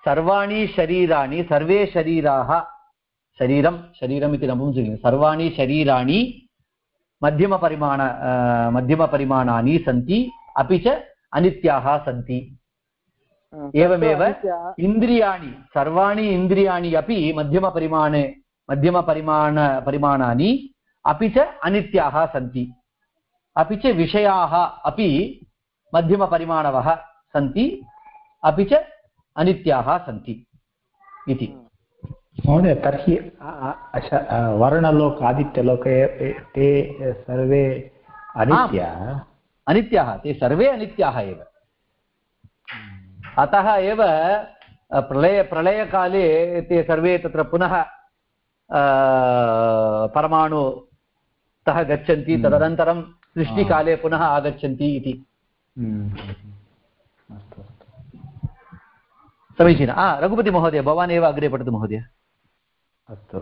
सर्वाणि शरीराणि सर्वे शरीराः शरीरं शरीरम् इति नपुंसकलिङ्गं सर्वाणि शरीराणि मध्यमपरिमाण मध्यमपरिमाणानि सन्ति अपि च अनित्याः सन्ति. एवमेव इन्द्रियाणि सर्वाणि इन्द्रियाणि अपि मध्यमपरिमाणे मध्यमपरिमाण परिमाणानि अपि च अनित्याः सन्ति. अपि च विषयाः अपि मध्यमपरिमाणवः सन्ति अपि च अनित्याः सन्ति इति। महोदय तर्हि वर्णलोक आदित्यलोके ते सर्वे अनित्याः? अनित्याः ते सर्वे अनित्याः एव। अतः एव प्रलय प्रलयकाले ते सर्वे तत्र पुनः परमाणुतः गच्छन्ति हम्म। तदनन्तरं सृष्टिकाले पुनः आगच्छन्ति इति। हम्म। समीचीनं। हा रघुपतिमहोदय भवान् एव अग्रे पठतु महोदय। अस्तु।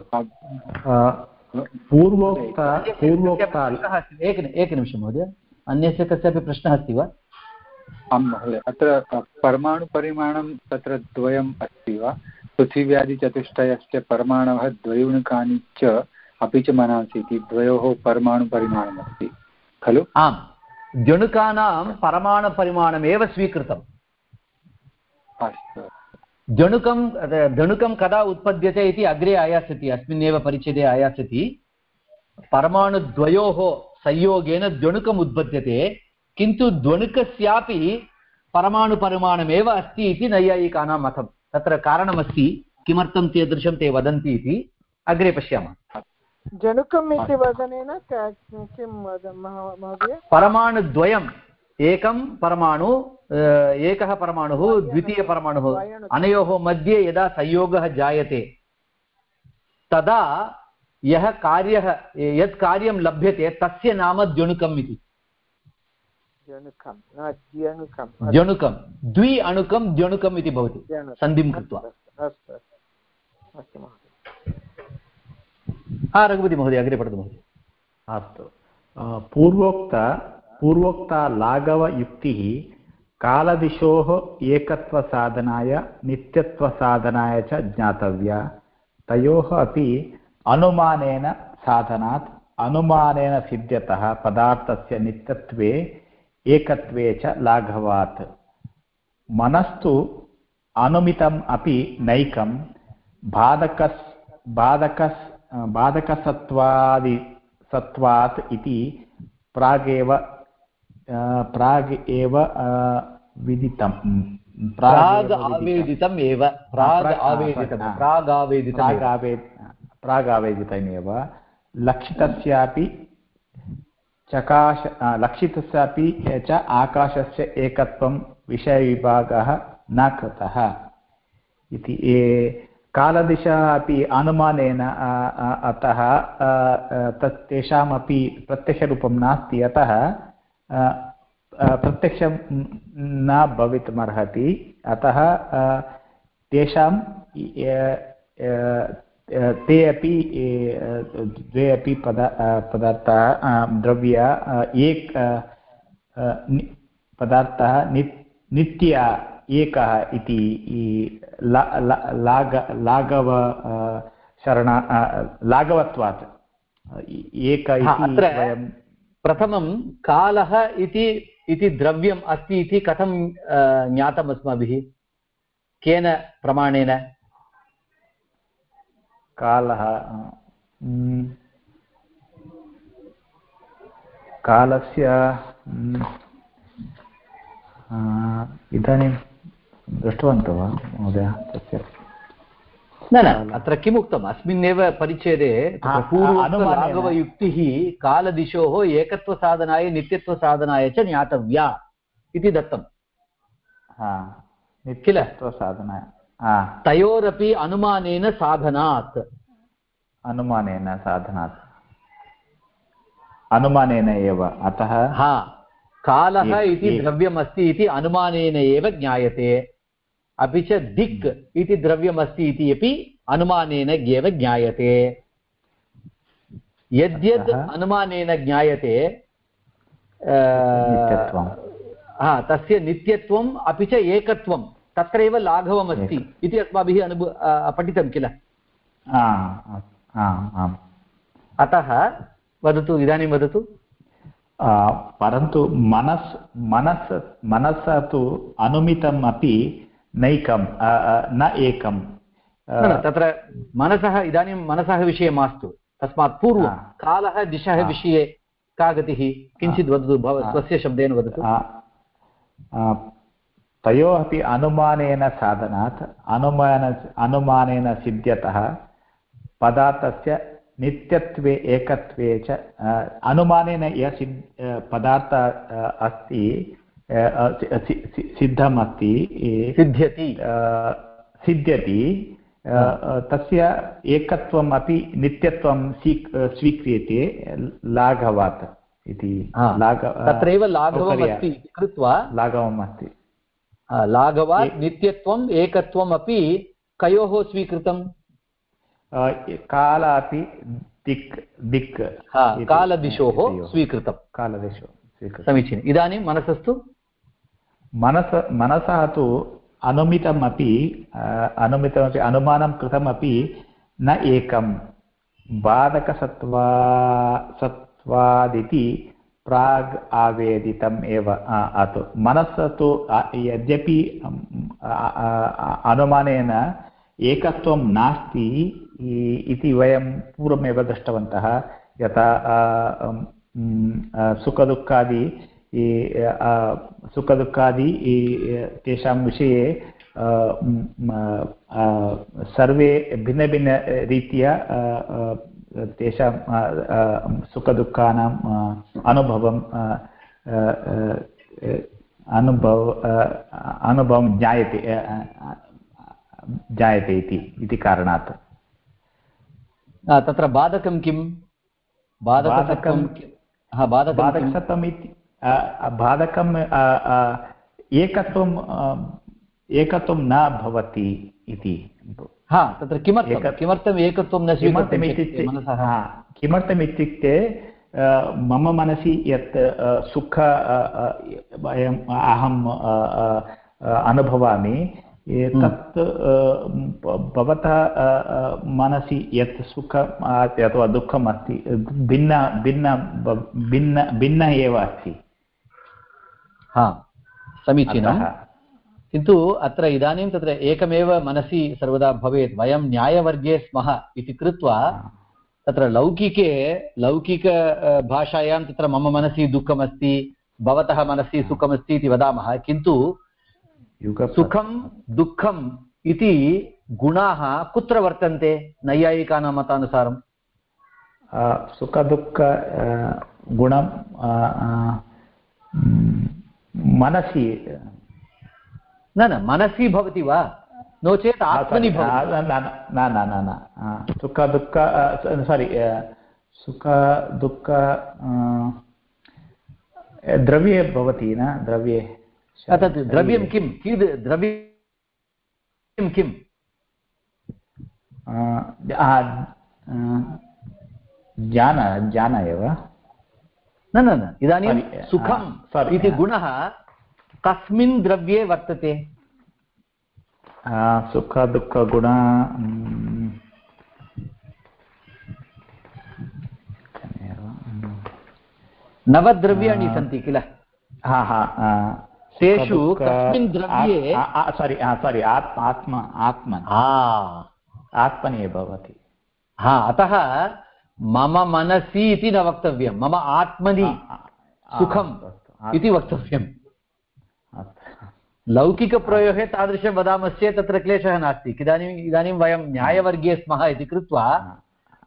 पूर्वोक्त पूर्वोक्ता एक एकनिमिषं महोदय। अन्यस्य कस्यापि प्रश्नः अस्ति वा? आं महोदय अत्र परमाणुपरिमाणं तत्र द्वयम् अस्ति वा? पृथिव्यादिचतुष्टयस्य परमाणवः द्वयोणुकानि च अपि च मनांसि इति द्वयोः परमाणुपरिमाणमस्ति खलु? आम्। द्यणुकानां परमाणुपरिमाणमेव स्वीकृतम्। अस्तु। जणुकं धणुकं कदा उत्पद्यते इति अग्रे आयास्यति अस्मिन्नेव परिच्छेदे आयास्यति। परमाणुद्वयोः संयोगेन द्वणुकम् उत्पद्यते किन्तु द्वणुकस्यापि परमाणुपरिमाणमेव अस्ति इति नैयायिकानां मतं। तत्र कारणमस्ति किमर्थं तादृशं ते वदन्ति इति अग्रे पश्यामः। जणुकम् इति वदनेन किं महोदय? परमाणुद्वयम्। एकं परमाणु एकः परमाणुः द्वितीयपरमाणुः अनयोः मध्ये यदा संयोगः जायते तदा यः कार्यः यत् कार्यं लभ्यते तस्य नाम द्यणुकम् इति। द्यणुकं द्वि अणुकं द्यणुकम् इति भवति। सन्धिं कृत्वा। हा रघुपति महोदय। अग्रे पठतु महोदय। अस्तु। पूर्वोक्त, पूर्वोक्ता लाघवयुक्तिः कालदिशोः एकत्वसाधनाय, नित्यत्वसाधनाय च ज्ञातव्या। तयोः अपि अनुमानेन साधनात्, अनुमानेन सिद्ध्यतः पदार्थस्य नित्यत्वे, एकत्वे च लाघवात्। मनस्तु अनुमितम् अपि नैकं बाधकस् बाधकस् बाधकसत्त्वादि सत्त्वात् इति प्रागेव प्राग् एव विदितं प्राग् आवेदितम् एव। प्राग् आवेदितं प्राग् आवेदितं प्राग् आवेदितमेव। लक्षितस्यापि चकाश लक्षितस्यापि च आकाशस्य एकत्वं विषयविभागः न कृतः। इति कालदिशा अपि अनुमानेन अतः तत् तेषामपि प्रत्यक्षरूपं नास्ति, अतः प्रत्यक्षं न भवितुमर्हति। अतः तेषां ते अपि द्वे अपि पद पदार्थाः द्रव्य एक पदार्थः नि, नित्य एकः इति लाग लाघव शरण लाघवत्वात् एक वयं प्रथमं कालः इति इति द्रव्यम् अस्ति इति कथं ज्ञातम् अस्माभिः? केन प्रमाणेन? कालः कालस्य इदानीं दृष्टवन्तो वा महोदय? तस्य न न अत्र किम् उक्तम् अस्मिन्नेव परिच्छेदे हा, अनुमानेन। कालदिशोः एकत्वसाधनाय नित्यत्वसाधनाय च ज्ञातव्या इति दत्तम्। हा किल? तयोरपि अनुमानेन साधनात्। अनुमानेन साधनात्। अनुमानेन एव अतः हा कालः इति द्रव्यमस्ति इति अनुमानेन एव ज्ञायते। अपि च दिक् इति द्रव्यमस्ति इति अपि अनुमानेन एव ज्ञायते यद्यद्? अनुमानेन ज्ञायते। हा तस्य नित्यत्वम् अपि च एकत्वं तत्रैव लाघवमस्ति इति अस्माभिः अनुभू पठितं किल अतः वदतु इदानीं वदतु परन्तु मनस् मनस् मनसा तु अनुमितम् अपि नैकं न एकं तत्र मनसः इदानीं मनसः विषये मास्तु। तस्मात् पूर्वं कालः दिशः विषये का गतिः किञ्चित् वदतु भव। स्वस्य शब्देन वदतु। तयोः अपि अनुमानेन साधनात् अनुमान अनुमानेन सिद्ध्यतः पदार्थस्य नित्यत्वे एकत्वे च अनुमानेन यः सिद् पदार्थ अस्ति सिद्धमस्ति सिद्ध्यति। सिद्ध्यति तस्य एकत्वम् अपि नित्यत्वं स्वी स्वीक्रियते लाघवात् इति। लाघ तत्रैव लाघवमस्ति कृत्वा लाघवम् अस्ति लाघवात् नित्यत्वम् एकत्वम् अपि कयोः स्वीकृतम्? आ, काल अपि दिक् दिक् कालदिशोः इति स्वीकृतम्। कालदिशो स्वीकृतं समीचीनम्। इदानीं मनसस्तु। मनस मनसः तु अनुमितमपि आ, अनुमितमपि अनुमानं कृतमपि न एकं बाधकसत्त्वा सत्त्वादिति प्राग् आवेदितम् एव आ, अतु मनः तु आ, यद्यपि अम्, आ, आ, आ, अनुमानेन एकत्वं नास्ति इ- इति वयं पूर्वमेव दृष्टवन्तः यथा आ, अम्, म्, आ, सुखदुःखादि ई, आ, सुखदुःखादि तेषां विषये सर्वे भिन्नभिन्नरीत्या तेषां सुखदुःखानाम् अनुभवं अनुभव अनुभवं ज्ञायते जायते इति कारणात् तत्र बाधकं किं बाधकं-? हा? बाधकसत्वम् इति बाधकम् एकत्वं एकत्वं न भवति इति हा तत्र किमर्थं किमर्थम् एकत्वं न स्वीकर्तुं किमर्थमित्युक्ते शक्यते मनसः किमर्थमित्युक्ते मम मनसि यत् सुख वयम् अहं अनुभवामि तत् भवतः मनसि यत् सुखम् अथवा दुःखम् अस्ति भिन्न भिन्न भिन्न भिन्न एव अस्ति हा समीचीनम् अतः किन्तु अत्र इदानीं तत्र एकमेव मनसि सर्वदा भवेत् वयं न्यायवर्गे स्मः इति कृत्वा तत्र लौकिके लौकिक अ, भाषायां तत्र मम मनसि दुःखमस्ति भवतः मनसि सुखमस्ति इति वदामः किन्तु सुखं दुःखम् इति गुणाः कुत्र वर्तन्ते? नैयायिकानां मतानुसारं। सुखदुःख गुणं मनसि। न न मनसि भवति वा? नो चेत् आत्मनि न न न न आ, सुखदुःख सारि सुखदुःख आ, द्रव्ये भवति न? द्रव्ये तत् द्रव्यं। किं? कीद् द्रव्यं किम् ज्ञान ज्ञान एव। न न न. इदानीं Sorry, सुखं sorry, इति. गुणः कस्मिन् द्रव्ये वर्तते. सुखदुःखगुण नवद्रव्याणि सन्ति किल? हा हा तेषु कस्मिन् द्रव्ये- सारि सारि आत्म आत्म आत्मन्. हा आत्मनि भवति. हा अतः मम मनसि इति न वक्तव्यं। मम आत्मनि सुखम् इति वक्तव्यम्। लौकिकप्रयोगे तादृशं वदामश्चेत् तत्र क्लेशः नास्ति। इदानीम् इदानीं वयं न्यायवर्गे स्मः इति कृत्वा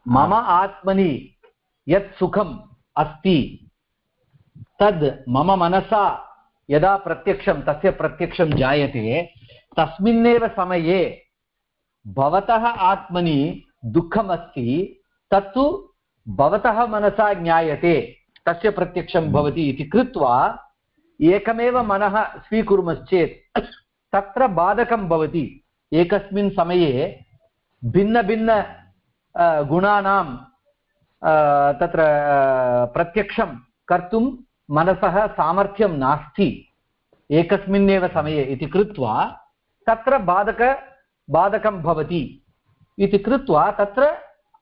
मम आत्मनि यत् सुखम् अस्ति तद् मम मनसा यदा प्रत्यक्षं तस्य प्रत्यक्षं जायते तस्मिन्नेव समये भवतः आत्मनि दुःखमस्ति तत्तु भवतः मनसा ज्ञायते तस्य प्रत्यक्षं भवति इति कृत्वा एकमेव मनः स्वीकुर्मश्चेत् तत्र बाधकं भवति। एकस्मिन् समये भिन्नभिन्न गुणानां तत्र प्रत्यक्षं कर्तुं मनसः सामर्थ्यं नास्ति। एकस्मिन्नेव समये इति कृत्वा तत्र बाधक बाधकं भवति। इति कृत्वा तत्र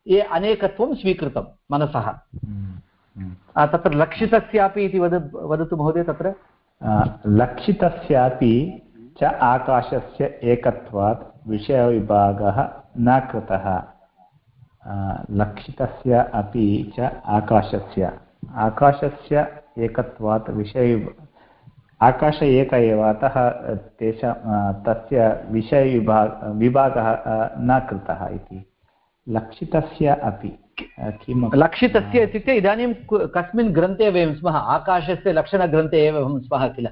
ये अनेकत्वं स्वीकृतं मनसः। हम्म, हम्म। तत्र लक्षितस्यापि इति वद वदतु महोदय तत्र? लक्षितस्यापि च आकाशस्य एकत्वात् विषयविभागः न कृतः। लक्षितस्य अपि च आकाशस्य। आकाशस्य एकत्वात् विषय आकाश एक एव अतः तेषां तस्य विषयविभाग विभागः न कृतः इति। लक्षितस्य अपि किमपि। लक्षितस्य इत्युक्ते इदानीं कु- कस्मिन् ग्रन्थे वयं स्मः आकाशस्य लक्षणग्रन्थे एव वयं स्मः किल?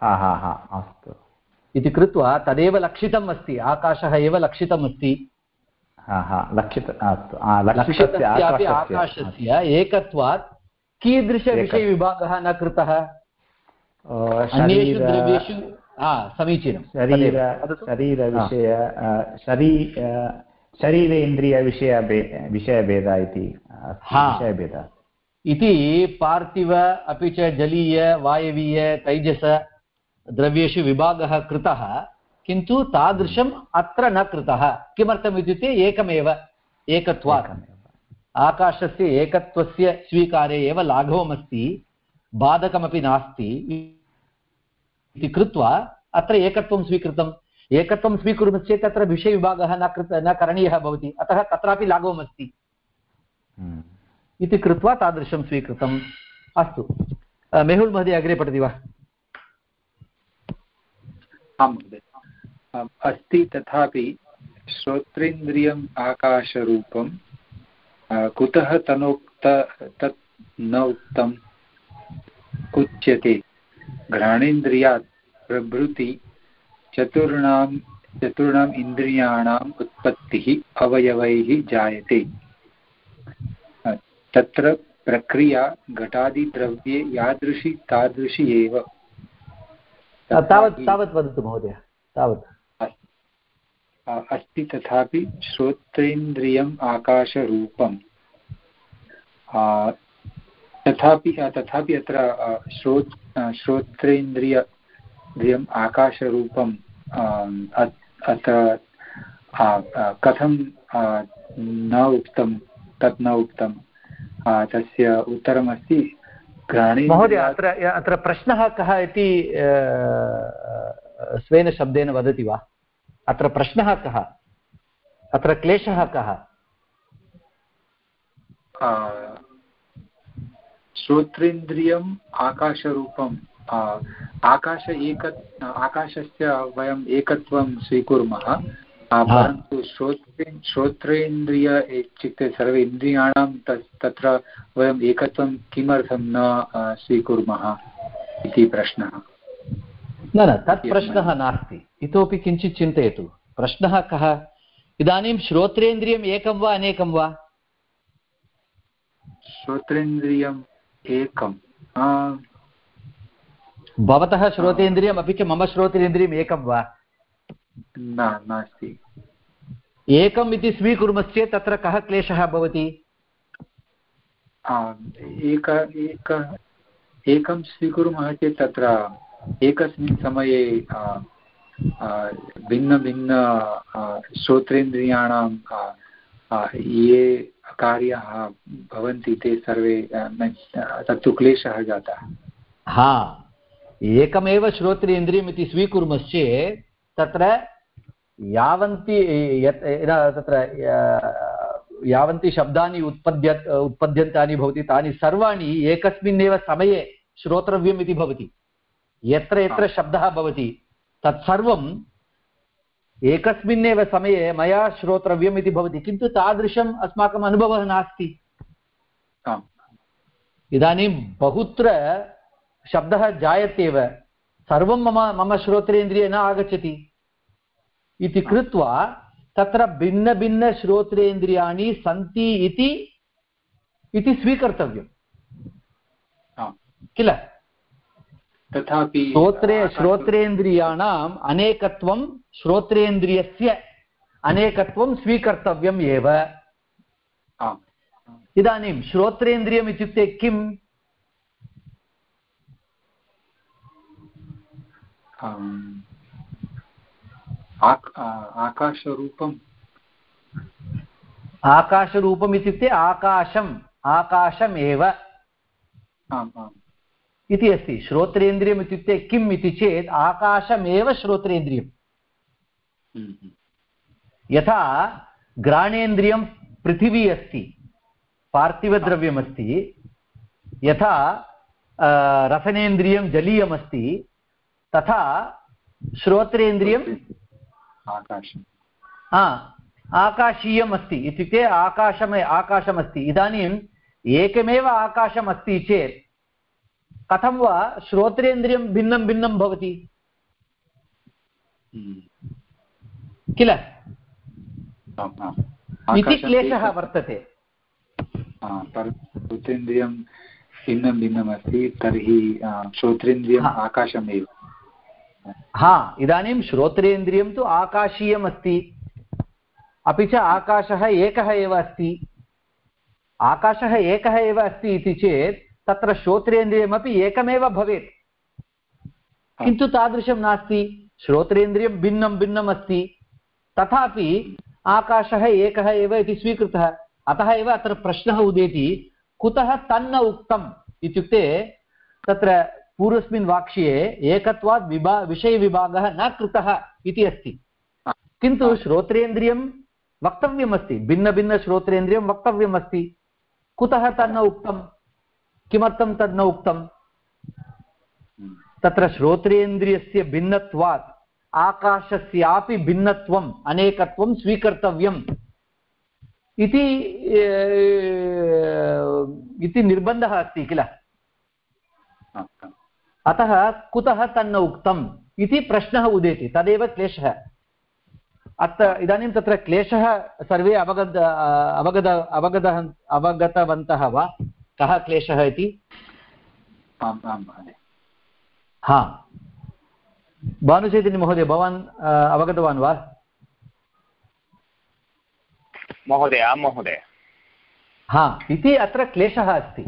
हा हा हा अस्तु। इति कृत्वा तदेव लक्षितम् अस्ति आकाशः एव लक्षितम् अस्ति। हा हा लक्षित अस्तु। लक्षितस्यापि आकाशस्य। एकत्वात् कीदृशविषयविभागः न कृतः? अन्येषु द्रव्येषु समीचीनं। शरीर शरीरविषय शरी अ, शरीरेन्द्रियविषय विषयभेद इति विषयभेदः। इति पार्थिव अपि च जलीय वायवीय तैजस द्रव्येषु विभागः कृतः किन्तु तादृशम् अत्र न कृतः। किमर्थम् इत्युक्ते एकमेव एकत्वात्। आकाशस्य एकत्वस्य स्वीकारे एव लाघवमस्ति बाधकमपि नास्ति। इति कृत्वा अत्र एकत्वं स्वीकृतम्। एकत्वं स्वीकुर्मश्चेत् तत्र विषयविभागः न कृत न करणीयः भवति। अतः तत्रापि लाघवमस्ति हम्म। इति कृत्वा तादृशं स्वीकृतम्। अस्तु। मेहुल् महोदय अग्रे पठति वा? आं महोदय। आम्, अस्ति तथापि श्रोत्रेन्द्रियम् आकाशरूपं कुतः तनोक्त तत् न उक्तं उच्यते घ्राणेन्द्रियात् प्रभृति चतुर्णां चतुर्णाम् इन्द्रियाणाम् उत्पत्तिः अवयवैः जायते। तत्र प्रक्रिया घटादिद्रव्ये यादृशी तादृशी एव। तावत् तावत् वदतु महोदय तावत्। अस्ति तथापि श्रोत्रेन्द्रियम् आकाशरूपम्। तथापि तथापि अत्र श्रोत् श्रोत्रेन्द्रिय इन्द्रियम् आकाशरूपम् आम्, अत्- अत्र आ, आ, कथं न उक्तं तत् न उक्तं तस्य उत्तरमस्ति महोदय घ्राणेन्द्रियात् अत्र अत्र प्रश्नः कः इति अ, अ, स्वेन शब्देन वदति वा? अत्र प्रश्नः कः? अत्र क्लेशः कः? श्रोत्रेन्द्रियम् आकाशरूपम् आ, आकाश एक आकाशस्य वयम् एकत्वं स्वीकुर्मः। परन्तु श्रोत्रे श्रोत्रेन्द्रिय इत्युक्ते सर्वे इन्द्रियाणां तत् तत्र वयम् एकत्वं किमर्थं न स्वीकुर्मः इति प्रश्नः। न न तत् प्रश्नः नास्ति। इतोपि किञ्चित् चिन्तयतु। प्रश्नः कः? इदानीं श्रोत्रेन्द्रियम् एकं वा अनेकं वा? श्रोत्रेन्द्रियम् एकम् आ, भवतः श्रोतेन्द्रियम् अपि च मम श्रोतेन्द्रियम् एकं वा? न नास्ति। एकम् इति स्वीकुर्मश्चेत् तत्र कः क्लेशः भवति? एक एक एकं स्वीकुर्मः चेत् तत्र एकस्मिन् समये भिन्नभिन्न श्रोत्रेन्द्रियाणां आ, ये कार्याः भवन्ति ते सर्वे तत्तु क्लेशः जातः। हा। एकमेव श्रोत्रेन्द्रियम् इति स्वीकुर्मश्चेत् तत्र यावन्ति यत् तत्र यावन्ति शब्दानि उत्पद्य उत्पद्यन्तानि भवति तानि सर्वाणि एकस्मिन्नेव समये श्रोत्रव्यम् इति भवति। यत्र यत्र शब्दः भवति तत्सर्वम् एकस्मिन्नेव समये मया श्रोत्रव्यम् इति भवति किन्तु तादृशम् अस्माकम् अनुभवः नास्ति। इदानीं बहुत्र शब्दः जायत्येव। सर्वं मम मम श्रोत्रेन्द्रिये न आगच्छति। इति कृत्वा तत्र भिन्नभिन्नश्रोत्रेन्द्रियाणि सन्ति इति इति स्वीकर्तव्यम्। किल? तथापि श्रोत्रे श्रोत्रेन्द्रियाणाम् अनेकत्वं श्रोत्रेन्द्रियस्य अनेकत्वं स्वीकर्तव्यम् एव। इदानीं श्रोत्रेन्द्रियम् इत्युक्ते किम् आम्, आक्- आ- आकाशरूपम् आकाशरूपम्। इत्युक्ते आकाशम् आकाशमेव। आम् आम्। इति अस्ति। श्रोत्रेन्द्रियम् इत्युक्ते किम् इति चेत् आकाशमेव श्रोत्रेन्द्रियम्। हम्म, हम्म, यथा घ्राणेन्द्रियं पृथिवी अस्ति पार्थिवद्रव्यमस्ति। यथा रसनेन्द्रियं जलीयमस्ति तथा श्रोत्रेन्द्रियम् आकाशम्। हा आकाशीयम् अस्ति इत्युक्ते आकाशमे आकाशमस्ति। इदानीम् एकमेव आकाशम् अस्ति चेत् कथं वा श्रोत्रेन्द्रियं भिन्नं भिन्नं भवति? हम्म, किल? इति क्लेशः वर्तते। श्रोत्रेन्द्रियं भिन्नं भिन्नमस्ति तर्हि श्रोत्रेन्द्रियम् आकाशमेव। हा, इदानीं श्रोत्रेन्द्रियं तु आकाशीयम् अस्ति अपि च आकाशः एकः एव अस्ति। आकाशः एकः एव अस्ति इति चेत् तत्र श्रोत्रेन्द्रियमपि एकमेव भवेत्। किन्तु तादृशं नास्ति। श्रोत्रेन्द्रियं भिन्नं भिन्नम् अस्ति तथापि आकाशः एकः एव इति स्वीकृतः। अतः एव अत्र प्रश्नः उदेति, कुतः तन्न उक्तम् इत्युक्ते तत्र पूर्वस्मिन् वाक्ये एकत्वात् विभा विषयविभागः न कृतः इति अस्ति। किन्तु श्रोत्रेन्द्रियं वक्तव्यमस्ति भिन्नभिन्नश्रोत्रेन्द्रियं वक्तव्यमस्ति। कुतः तन्न उक्तं? किमर्थं तद् न उक्तं? तत्र श्रोत्रेन्द्रियस्य भिन्नत्वात् आकाशस्यापि भिन्नत्वम् अनेकत्वं स्वीकर्तव्यम् इति इति निर्बन्धः अस्ति किल। अतः कुतः तन्न उक्तम् इति प्रश्नः उदेति तदेव क्लेशः। अत्र इदानीं तत्र क्लेशः सर्वे अवगत अवगत अवगत अवगतवन्तः वा? कः क्लेशः इति? आम् आं महोदय। हा। भवान् अवगतवान् वा? महोदय आं महोदय। हा इति अत्र क्लेशः अस्ति।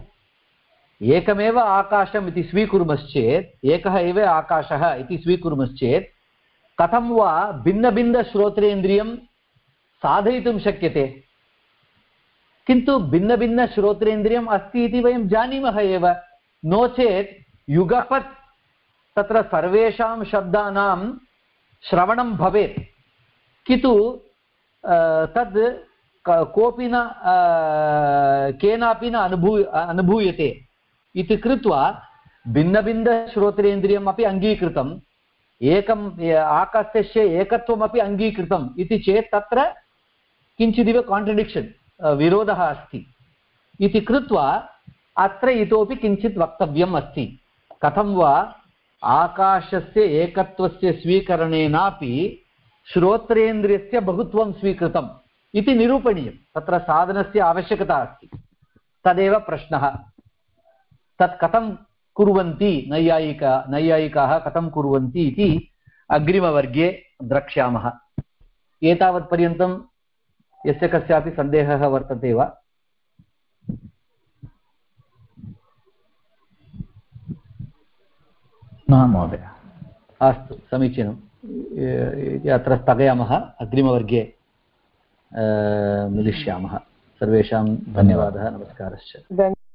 एकमेव आकाशम् इति स्वीकुर्मश्चेत्, एकः एव आकाशः इति स्वीकुर्मश्चेत्, कथं वा भिन्नभिन्नश्रोत्रेन्द्रियं साधयितुं शक्यते? किन्तु भिन्नभिन्नश्रोत्रेन्द्रियम् अस्ति इति वयं जानीमः एव। नो चेत् युगपत् तत्र सर्वेषां शब्दानां श्रवणं भवेत्। किन्तु तद् कोऽपि न केनापि न अनुभू अनुभूयते। इति कृत्वा भिन्नभिन्नश्रोत्रेन्द्रियम् अपि अङ्गीकृतम्। एकम् आकाशस्य एकत्वमपि अङ्गीकृतम् इति चेत् तत्र किञ्चिदिव काण्ट्रडिक्षन् विरोधः अस्ति। इति कृत्वा अत्र इतोपि किञ्चित् वक्तव्यम् अस्ति। कथं वा? आकाशस्य एकत्वस्य स्वीकरणेनापि श्रोत्रेन्द्रियस्य बहुत्वं स्वीकृतम् इति निरूपणीयं तत्र साधनस्य आवश्यकता अस्ति। तदेव प्रश्नः। तत् कथं कुर्वन्ति नैयायिका नैयायिकाः कथं कुर्वन्ति इति अग्रिमवर्गे द्रक्ष्यामः। एतावत्पर्यन्तं यस्य कस्यापि सन्देहः वर्तते वा? न महोदय। अस्तु समीचीनम् अत्र स्थगयामः अग्रिमवर्गे मिलिष्यामः। सर्वेषां धन्यवादः नमस्कारश्च।